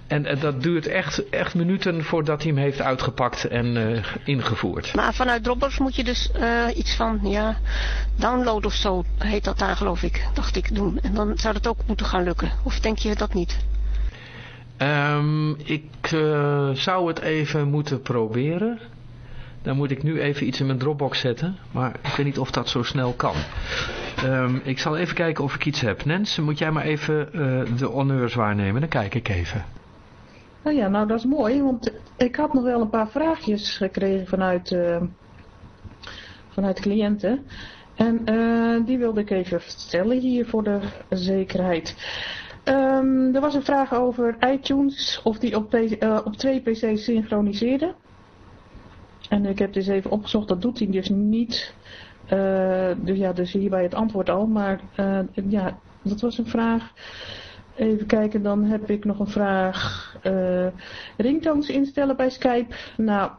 en, en, dat duurt echt, echt minuten voordat hij hem heeft uitgepakt en uh, ingevoerd. Maar vanuit Dropbox moet je dus uh, iets van, ja, download of zo heet dat daar geloof ik, dacht ik, doen. En dan zou dat ook moeten gaan lukken. Of denk je dat niet? Um, ik zou het even moeten proberen. Dan moet ik nu even iets in mijn Dropbox zetten. Maar ik weet niet of dat zo snel kan. Um, ik zal even kijken of ik iets heb. Nens, moet jij maar even de honneurs waarnemen. Dan kijk ik even. Nou ja, nou dat is mooi, want ik had nog wel een paar vraagjes gekregen vanuit, uh, vanuit cliënten. En uh, die wilde ik even stellen hier voor de zekerheid. Um, er was een vraag over iTunes, of die op, uh, op twee PC's synchroniseerde. En ik heb dus even opgezocht, dat doet hij dus niet. dus ja, dus hierbij het antwoord al. Maar ja, dat was een vraag. Even kijken, dan heb ik nog een vraag. Uh, ringtones instellen bij Skype. Nou,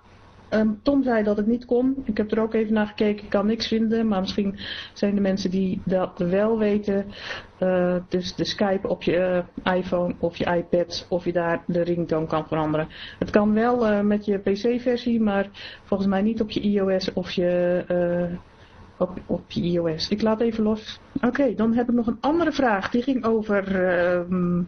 um, Tom zei dat het niet kon. Ik heb er ook even naar gekeken, ik kan niks vinden. Maar misschien zijn er mensen die dat wel weten. Uh, dus de Skype op je uh, iPhone of je iPad, of je daar de ringtone kan veranderen. Het kan wel met je PC-versie, maar volgens mij niet op je iOS of je op, op iOS. Ik laat even los. Oké, dan heb ik nog een andere vraag. Die ging over, uh,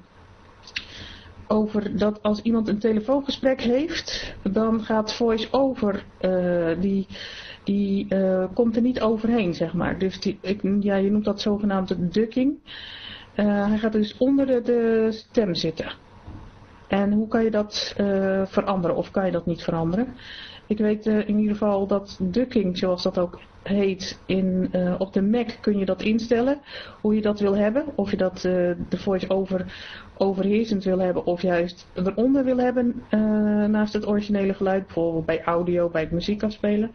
over dat als iemand een telefoongesprek heeft, dan gaat voice-over, uh, die, die uh, komt er niet overheen, zeg maar. Dus die, ik, ja, je noemt dat zogenaamde ducking. Uh, hij gaat dus onder de, de stem zitten. En hoe kan je dat veranderen of kan je dat niet veranderen? Ik weet uh, in ieder geval dat ducking, zoals dat ook heet, in, uh, op de Mac kun je dat instellen. Hoe je dat wil hebben. Of je dat uh, de voice-over overheersend wil hebben of juist eronder wil hebben naast het originele geluid. Bijvoorbeeld bij audio, bij het muziek afspelen.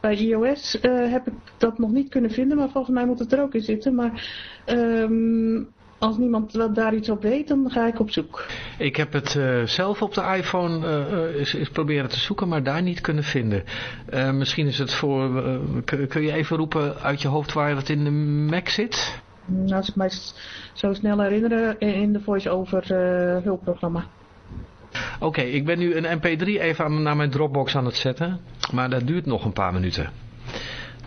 Bij iOS heb ik dat nog niet kunnen vinden, maar volgens mij moet het er ook in zitten. Maar um, als niemand daar iets op weet, dan ga ik op zoek. Ik heb het uh, zelf op de iPhone uh, is, is, proberen te zoeken, maar daar niet kunnen vinden. Uh, misschien is het voor... kun je even roepen uit je hoofd waar het in de Mac zit? Nou, als ik mij zo snel herinner, in de voice-over hulpprogramma. Oké, okay, ik ben nu een mp3 even aan, naar mijn Dropbox aan het zetten. Maar dat duurt nog een paar minuten.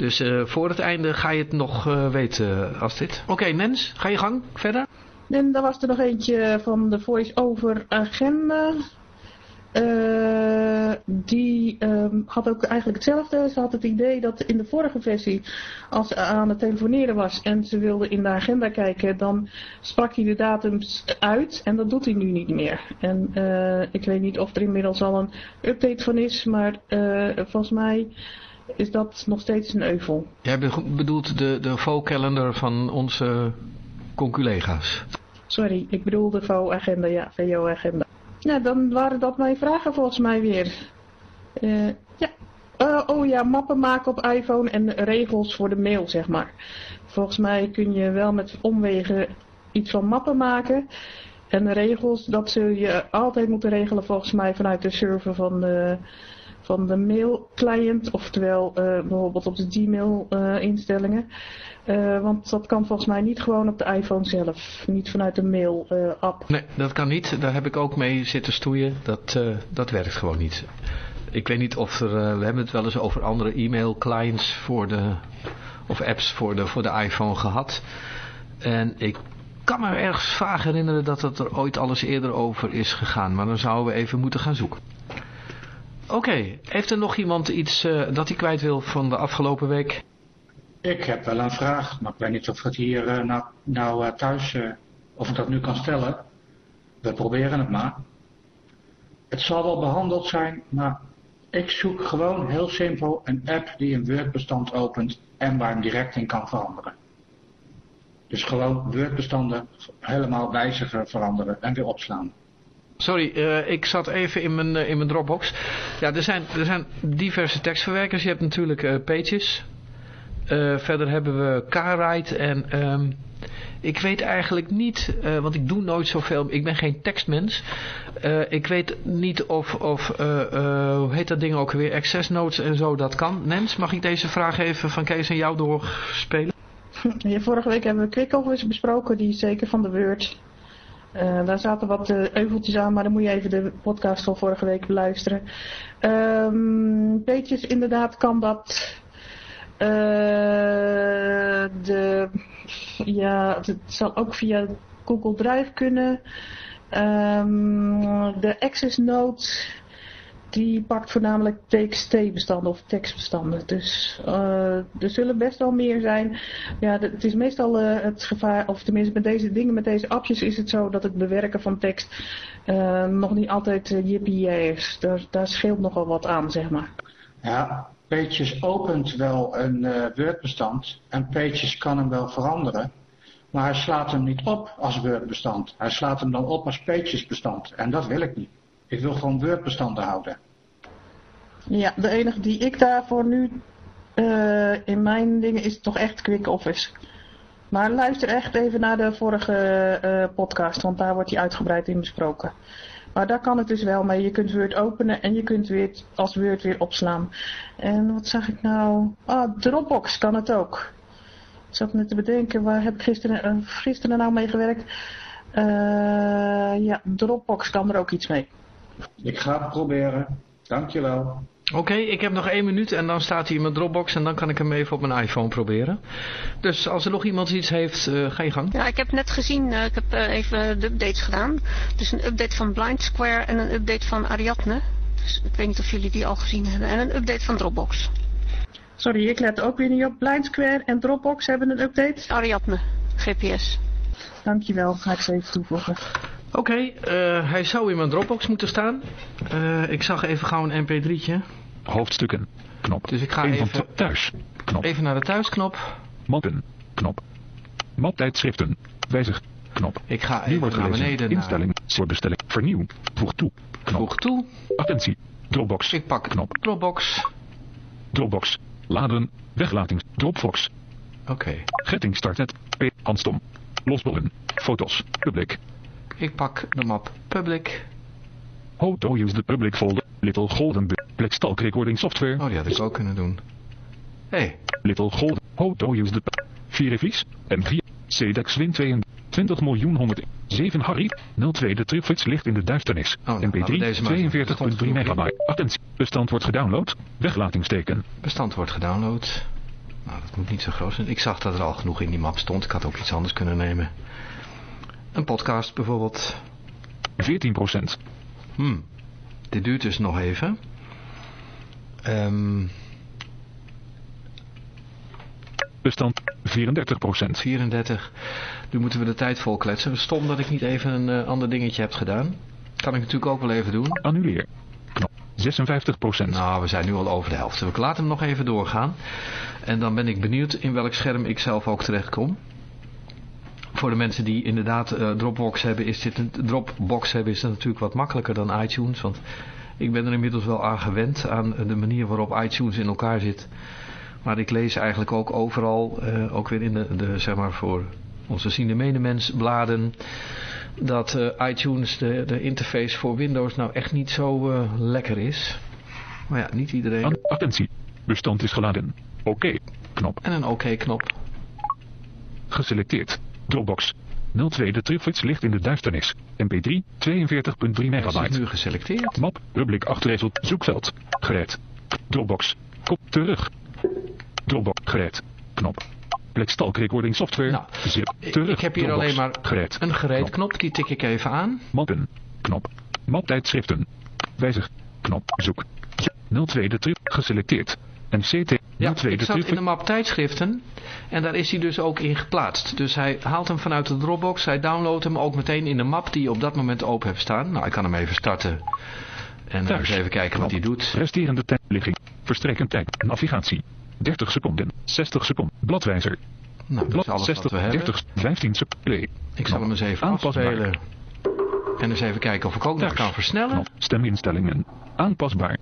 Dus uh, voor het einde ga je het nog uh, weten, Astrid. Oké, okay, Nens, ga je gang verder? En dan was er nog eentje van de voice-over agenda. Uh, die um, had ook eigenlijk hetzelfde. Ze had het idee dat in de vorige versie, als ze aan het telefoneren was en ze wilde in de agenda kijken, dan sprak hij de datums uit en dat doet hij nu niet meer. En uh, ik weet niet of er inmiddels al een update van is, maar uh, volgens mij is dat nog steeds een euvel. Jij bedoelt de, de VO-calendar van onze conculega's? Sorry, ik bedoel de VO-agenda, ja, VO-agenda. Ja, dan waren dat mijn vragen volgens mij weer. Uh, ja. Uh, oh ja, mappen maken op iPhone en regels voor de mail, zeg maar. Volgens mij kun je wel met omwegen iets van mappen maken. En de regels, dat zul je altijd moeten regelen volgens mij vanuit de server van de van de mail client, oftewel uh, bijvoorbeeld op de Gmail uh, instellingen. Uh, want dat kan volgens mij niet gewoon op de iPhone zelf, niet vanuit de mail app. Nee, dat kan niet. Daar heb ik ook mee zitten stoeien. Dat, dat werkt gewoon niet. Ik weet niet of er, we hebben het wel eens over andere e-mail clients voor de, of apps voor de, voor de iPhone gehad. En ik kan me ergens vaag herinneren dat het er ooit alles eerder over is gegaan. Maar dan zouden we even moeten gaan zoeken. Oké, heeft er nog iemand iets uh, dat hij kwijt wil van de afgelopen week? Ik heb wel een vraag, maar ik weet niet of het hier uh, nou, nou uh, thuis, of ik dat nu kan stellen. We proberen het maar. Het zal wel behandeld zijn, maar ik zoek gewoon heel simpel een app die een Word-bestand opent en waar hem direct in kan veranderen. Dus gewoon Word-bestanden helemaal wijzigen, veranderen en weer opslaan. Sorry, uh, ik zat even in mijn, uh, in mijn Dropbox. Ja, er zijn, er zijn diverse tekstverwerkers. Je hebt natuurlijk uh, Pages. Eh, verder hebben we Carride en ehm, ik weet eigenlijk niet, eh, want ik doe nooit zoveel, ik ben geen tekstmens. Eh, ik weet niet of, of eh, eh, hoe heet dat ding ook weer, access notes en zo, dat kan. Nens, mag ik deze vraag even van Kees en jou doorspelen? Vorige week hebben we QuickOffice besproken, die zeker van de Word. Eh, daar zaten wat eh, euveltjes aan, maar dan moet je even de podcast van vorige week beluisteren. Ehm Pages, inderdaad kan dat. Eh, de, ja, het zal ook via Google Drive kunnen. Ehm, de Access Notes, die pakt voornamelijk TXT-bestanden of tekstbestanden. Dus eh, er zullen best wel meer zijn. Ja, het is meestal eh, het gevaar, of tenminste met deze dingen, met deze appjes is het zo dat het bewerken van tekst eh, nog niet altijd uh, jippie is. Daar, daar scheelt nogal wat aan, zeg maar. Ja, Pages opent wel een Word-bestand en Pages kan hem wel veranderen. Maar hij slaat hem niet op als Word-bestand. Hij slaat hem dan op als Pages-bestand. En dat wil ik niet. Ik wil gewoon Word-bestanden houden. Ja, de enige die ik daarvoor nu eh, in mijn dingen is toch echt QuickOffice. Maar luister echt even naar de vorige eh, podcast, want daar wordt die uitgebreid in besproken. Maar daar kan het dus wel mee. Je kunt Word openen en je kunt weer als Word weer opslaan. En wat zag ik nou? Ah, Dropbox kan het ook. Ik zat net te bedenken, waar heb ik gisteren, eh, gisteren nou mee gewerkt? Ja, Dropbox kan er ook iets mee. Ik ga het proberen. Dankjewel. Oké, ik heb nog één minuut en dan staat hij in mijn Dropbox en dan kan ik hem even op mijn iPhone proberen. Dus als er nog iemand iets heeft, eh, ga je gang. Ja, ik heb net gezien, eh, ik heb eh, even de updates gedaan. Dus een update van Blind Square en een update van Ariadne. Dus ik weet niet of jullie die al gezien hebben. En een update van Dropbox. Sorry, ik let ook weer niet op. Blind Square en Dropbox hebben een update. Ariadne, GPS. Dankjewel, ga ik ze even toevoegen. Oké, eh, hij zou in mijn Dropbox moeten staan. Eh, ik zag even gauw een mp3'tje. Hoofdstukken. Knop. Dus ik ga even, thuis. Knop. even naar de thuisknop. Mappen. Knop. Maptijdschriften. Wijzig. Knop. Ik ga even naar gelezen. beneden naar Instelling. Voorbestelling. Vernieuw. Voeg toe. Knop. voeg toe. Attentie. Dropbox. Ik pak Knop. Dropbox. Dropbox. Laden. Weglating. Dropbox. Oké, Getting started. P. Handstom. Losbollen. Foto's. Public. Ik pak de map Public. How to use the public folder. Little Golden Bu- Blackstalk Recording Software. Oh, die had ik ook kunnen doen. Hé, hey, Little Golden. How to use the... Vierrevies. M4. CDEX Win 22 miljoen 107 Harry. 02 de terugfiets ligt in de duisternis. Oh, nou, laten we MP3 deze maar eens- 42.3 megabyte. Attentie. Bestand wordt gedownload. Weglatingsteken. bestand wordt gedownload. Nou, dat moet niet zo groot zijn. Ik zag dat er al genoeg in die map stond. Ik had ook iets anders kunnen nemen. Een podcast bijvoorbeeld. 14%. Hmm, dit duurt dus nog even. Ehm Bestand 34%. 34. Nu moeten we de tijd vol kletsen. Stom dat ik niet even een eh, ander dingetje heb gedaan. Kan ik natuurlijk ook wel even doen. Annuleer. Knop. 56%. Nou, we zijn nu al over de helft. We laten hem nog even doorgaan. En dan ben ik benieuwd in welk scherm ik zelf ook terechtkom. Voor de mensen die inderdaad eh, Dropbox hebben, is dit een Dropbox hebben, is dat natuurlijk wat makkelijker dan iTunes. Want ik ben er inmiddels wel aan gewend aan de manier waarop iTunes in elkaar zit. Maar ik lees eigenlijk ook overal, eh, ook weer in de, de zeg maar voor onze ziende medemens bladen, dat eh, iTunes, de, de interface voor Windows, nou echt niet zo eh, lekker is. Maar ja, niet iedereen. Attentie. Bestand is geladen. Oké. Knop. En een oké-knop. Geselecteerd. Dropbox. 02 de terugfiets ligt in de duisternis. MP3 42.3 Dat is megabyte. nu geselecteerd. Map, public achterresult, zoekveld, gereed. Dropbox, kop terug. Dropbox, gereed. Knop. Blackstalk recording software, Nou, zip, terug. ik heb hier Dropbox, alleen maar gereed. een gereed Knop. knop. Die tik ik even aan. Mappen, knop. Maptijdschriften, wijzig, knop, zoek. 02 de terug, geselecteerd. MCT, Ja, 02 ik zat in de map tijdschriften. En daar is hij dus ook in geplaatst. Dus hij haalt hem vanuit de Dropbox. Hij downloadt hem ook meteen in de map die je op dat moment open hebt staan. Nou, ik kan hem even starten. En dan eens even kijken wat hij doet. resterende tijd, ligging, verstrekkend tijd, navigatie. 30 seconden, 60 seconden, bladwijzer, Nou, dat blad is alles 60, wat we hebben. 30, 15 seconden. Ik zal hem eens even Aanpasbaar. afspelen. En eens even kijken of ik ook nog kan versnellen. Steminstellingen. Aanpasbaar.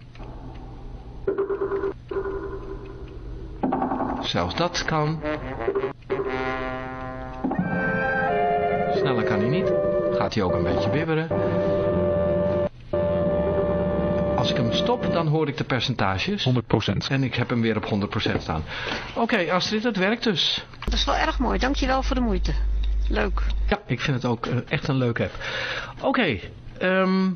Zelfs dat kan. Sneller kan hij niet. Gaat hij ook een beetje bibberen. Als ik hem stop, dan hoor ik de percentages. 100%. En ik heb hem weer op 100% staan. Oké, Astrid, het werkt dus. Dat is wel erg mooi. Dankjewel voor de moeite. Leuk. Ja, ik vind het ook eh, echt een leuke app. Oké, ehm,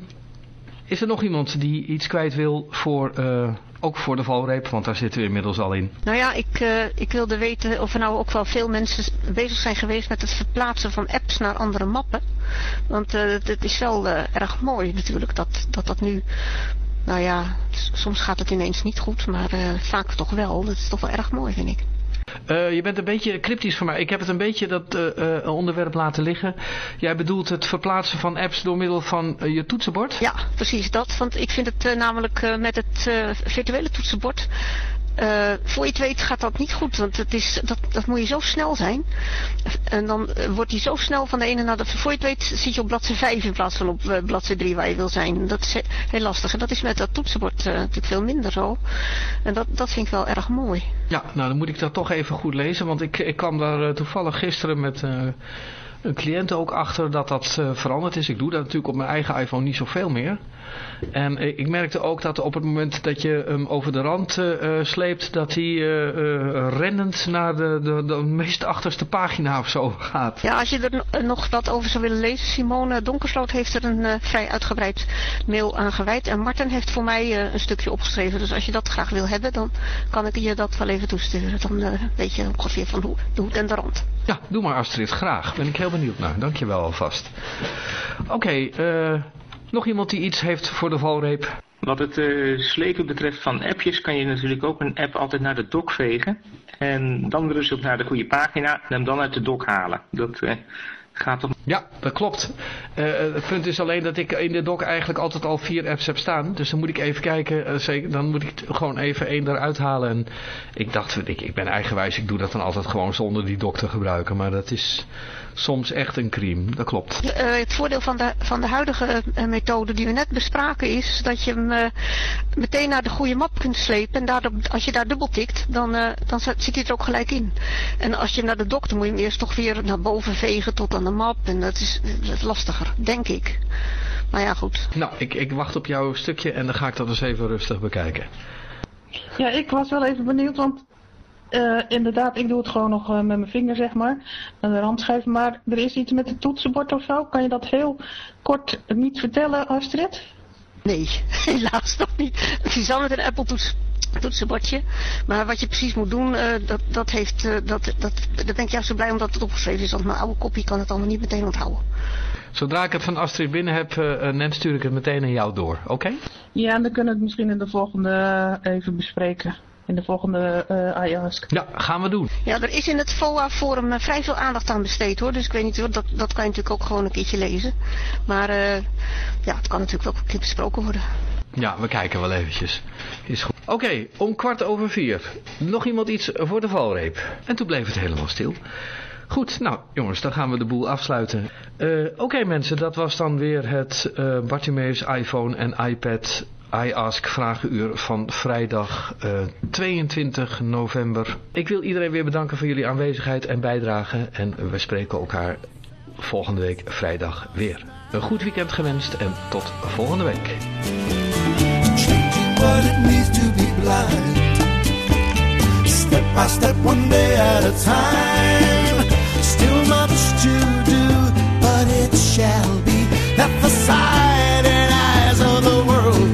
is er nog iemand die iets kwijt wil voor, eh, ook voor de valreep? Want daar zitten we inmiddels al in. Nou ja, ik, eh, ik wilde weten of er nou ook wel veel mensen bezig zijn geweest met het verplaatsen van apps naar andere mappen. Want eh, het is wel eh, erg mooi natuurlijk dat, dat dat nu... Nou ja, soms gaat het ineens niet goed, maar vaak toch wel. Dat is toch wel erg mooi, vind ik. Eh, je bent een beetje cryptisch voor mij. Ik heb het een beetje dat eh, eh, onderwerp laten liggen. Jij bedoelt het verplaatsen van apps door middel van je toetsenbord? Ja, precies dat. Want ik vind het namelijk met het virtuele toetsenbord... eh, voor je het weet gaat dat niet goed, want het is, dat, dat moet je zo snel zijn. En dan eh, wordt hij zo snel van de ene naar de... Voor je het weet zit je op bladzijde 5 in plaats van op eh, bladzijde 3 waar je wil zijn. Dat is he- heel lastig. En dat is met dat toetsenbord natuurlijk veel minder zo. En dat, dat vind ik wel erg mooi. Ja, nou dan moet ik dat toch even goed lezen. Want ik, ik kwam daar toevallig gisteren met eh, een cliënt ook achter dat dat eh, veranderd is. Ik doe dat natuurlijk op mijn eigen iPhone niet zoveel meer. En eh, ik merkte ook dat op het moment dat je hem over de rand eh, sleept, dat hij rennend naar de, de, de meest achterste pagina of zo gaat. Ja, als je er no- nog wat over zou willen lezen, Simone Donkersloot heeft er een vrij uitgebreid mail aan gewijd. En Martin heeft voor mij een stukje opgeschreven. Dus als je dat graag wil hebben, dan kan ik je dat wel even toesturen. Dan weet je ongeveer van hoe, de hoed en de rand. Ja, doe maar Astrid, graag. Ben ik heel benieuwd naar. Dankjewel alvast. Oké, eh, nog iemand die iets heeft voor de valreep? Wat het eh, slepen betreft van appjes kan je natuurlijk ook een app altijd naar de dock vegen. En dan rustig naar de goede pagina en hem dan uit de dock halen. Dat eh, gaat toch... Ja, dat klopt. Het punt is alleen dat ik in de dock eigenlijk altijd al vier apps heb staan. Dus dan moet ik even kijken. zeker, dan moet ik gewoon even één eruit halen. En ik dacht, ik, ik ben eigenwijs. Ik doe dat dan altijd gewoon zonder die dock te gebruiken. Maar dat is soms echt een crime. Dat klopt. Eh, het voordeel van de, van de huidige eh, methode die we net bespraken is dat je hem eh, meteen naar de goede map kunt slepen. En daardoor, als je daar dubbel tikt, dan, eh, dan zit zit hij er ook gelijk in. En als je hem naar de dokter moet je hem eerst toch weer naar boven vegen tot aan de map. En dat is, dat is lastiger, denk ik. Maar ja, goed. Nou, ik, ik wacht op jouw stukje en dan ga ik dat eens even rustig bekijken. Ja, ik was wel even benieuwd, want eh, inderdaad, ik doe het gewoon nog eh, met mijn vinger, zeg maar, aan de randschijf. Maar er is iets met het toetsenbord of zo. Kan je dat heel kort niet vertellen, Astrid? Nee, helaas nog niet. Het is wel met een Apple toets, toetsenbordje. Maar wat je precies moet doen, eh, dat, dat heeft, eh, dat, dat, dat ben ik juist zo blij omdat het opgeschreven is. Want mijn oude kopie kan het allemaal niet meteen onthouden. Zodra ik het van Astrid binnen heb, Nens, stuur ik het meteen aan jou door. Oké? Ja, en dan kunnen we het misschien in de volgende even bespreken. In de volgende eh iAsk. Ja, gaan we doen. Ja, er is in het FOA-forum eh, vrij veel aandacht aan besteed hoor. Dus ik weet niet, hoor, dat, dat kan je natuurlijk ook gewoon een keertje lezen. Maar eh, ja, het kan natuurlijk ook een keer besproken worden. Ja, we kijken wel eventjes. Is goed. Oké, om kwart over vier. Nog iemand iets voor de valreep. En toen bleef het helemaal stil. Goed, nou jongens, dan gaan we de boel afsluiten. Eh, Oké mensen, dat was dan weer het eh Bartimeus iPhone en iPad iAsk vragenuur van vrijdag eh, 22 november. Ik wil iedereen weer bedanken voor jullie aanwezigheid en bijdrage. En we spreken elkaar volgende week vrijdag weer. Een goed weekend gewenst en tot volgende week. be at the sight and eyes of the world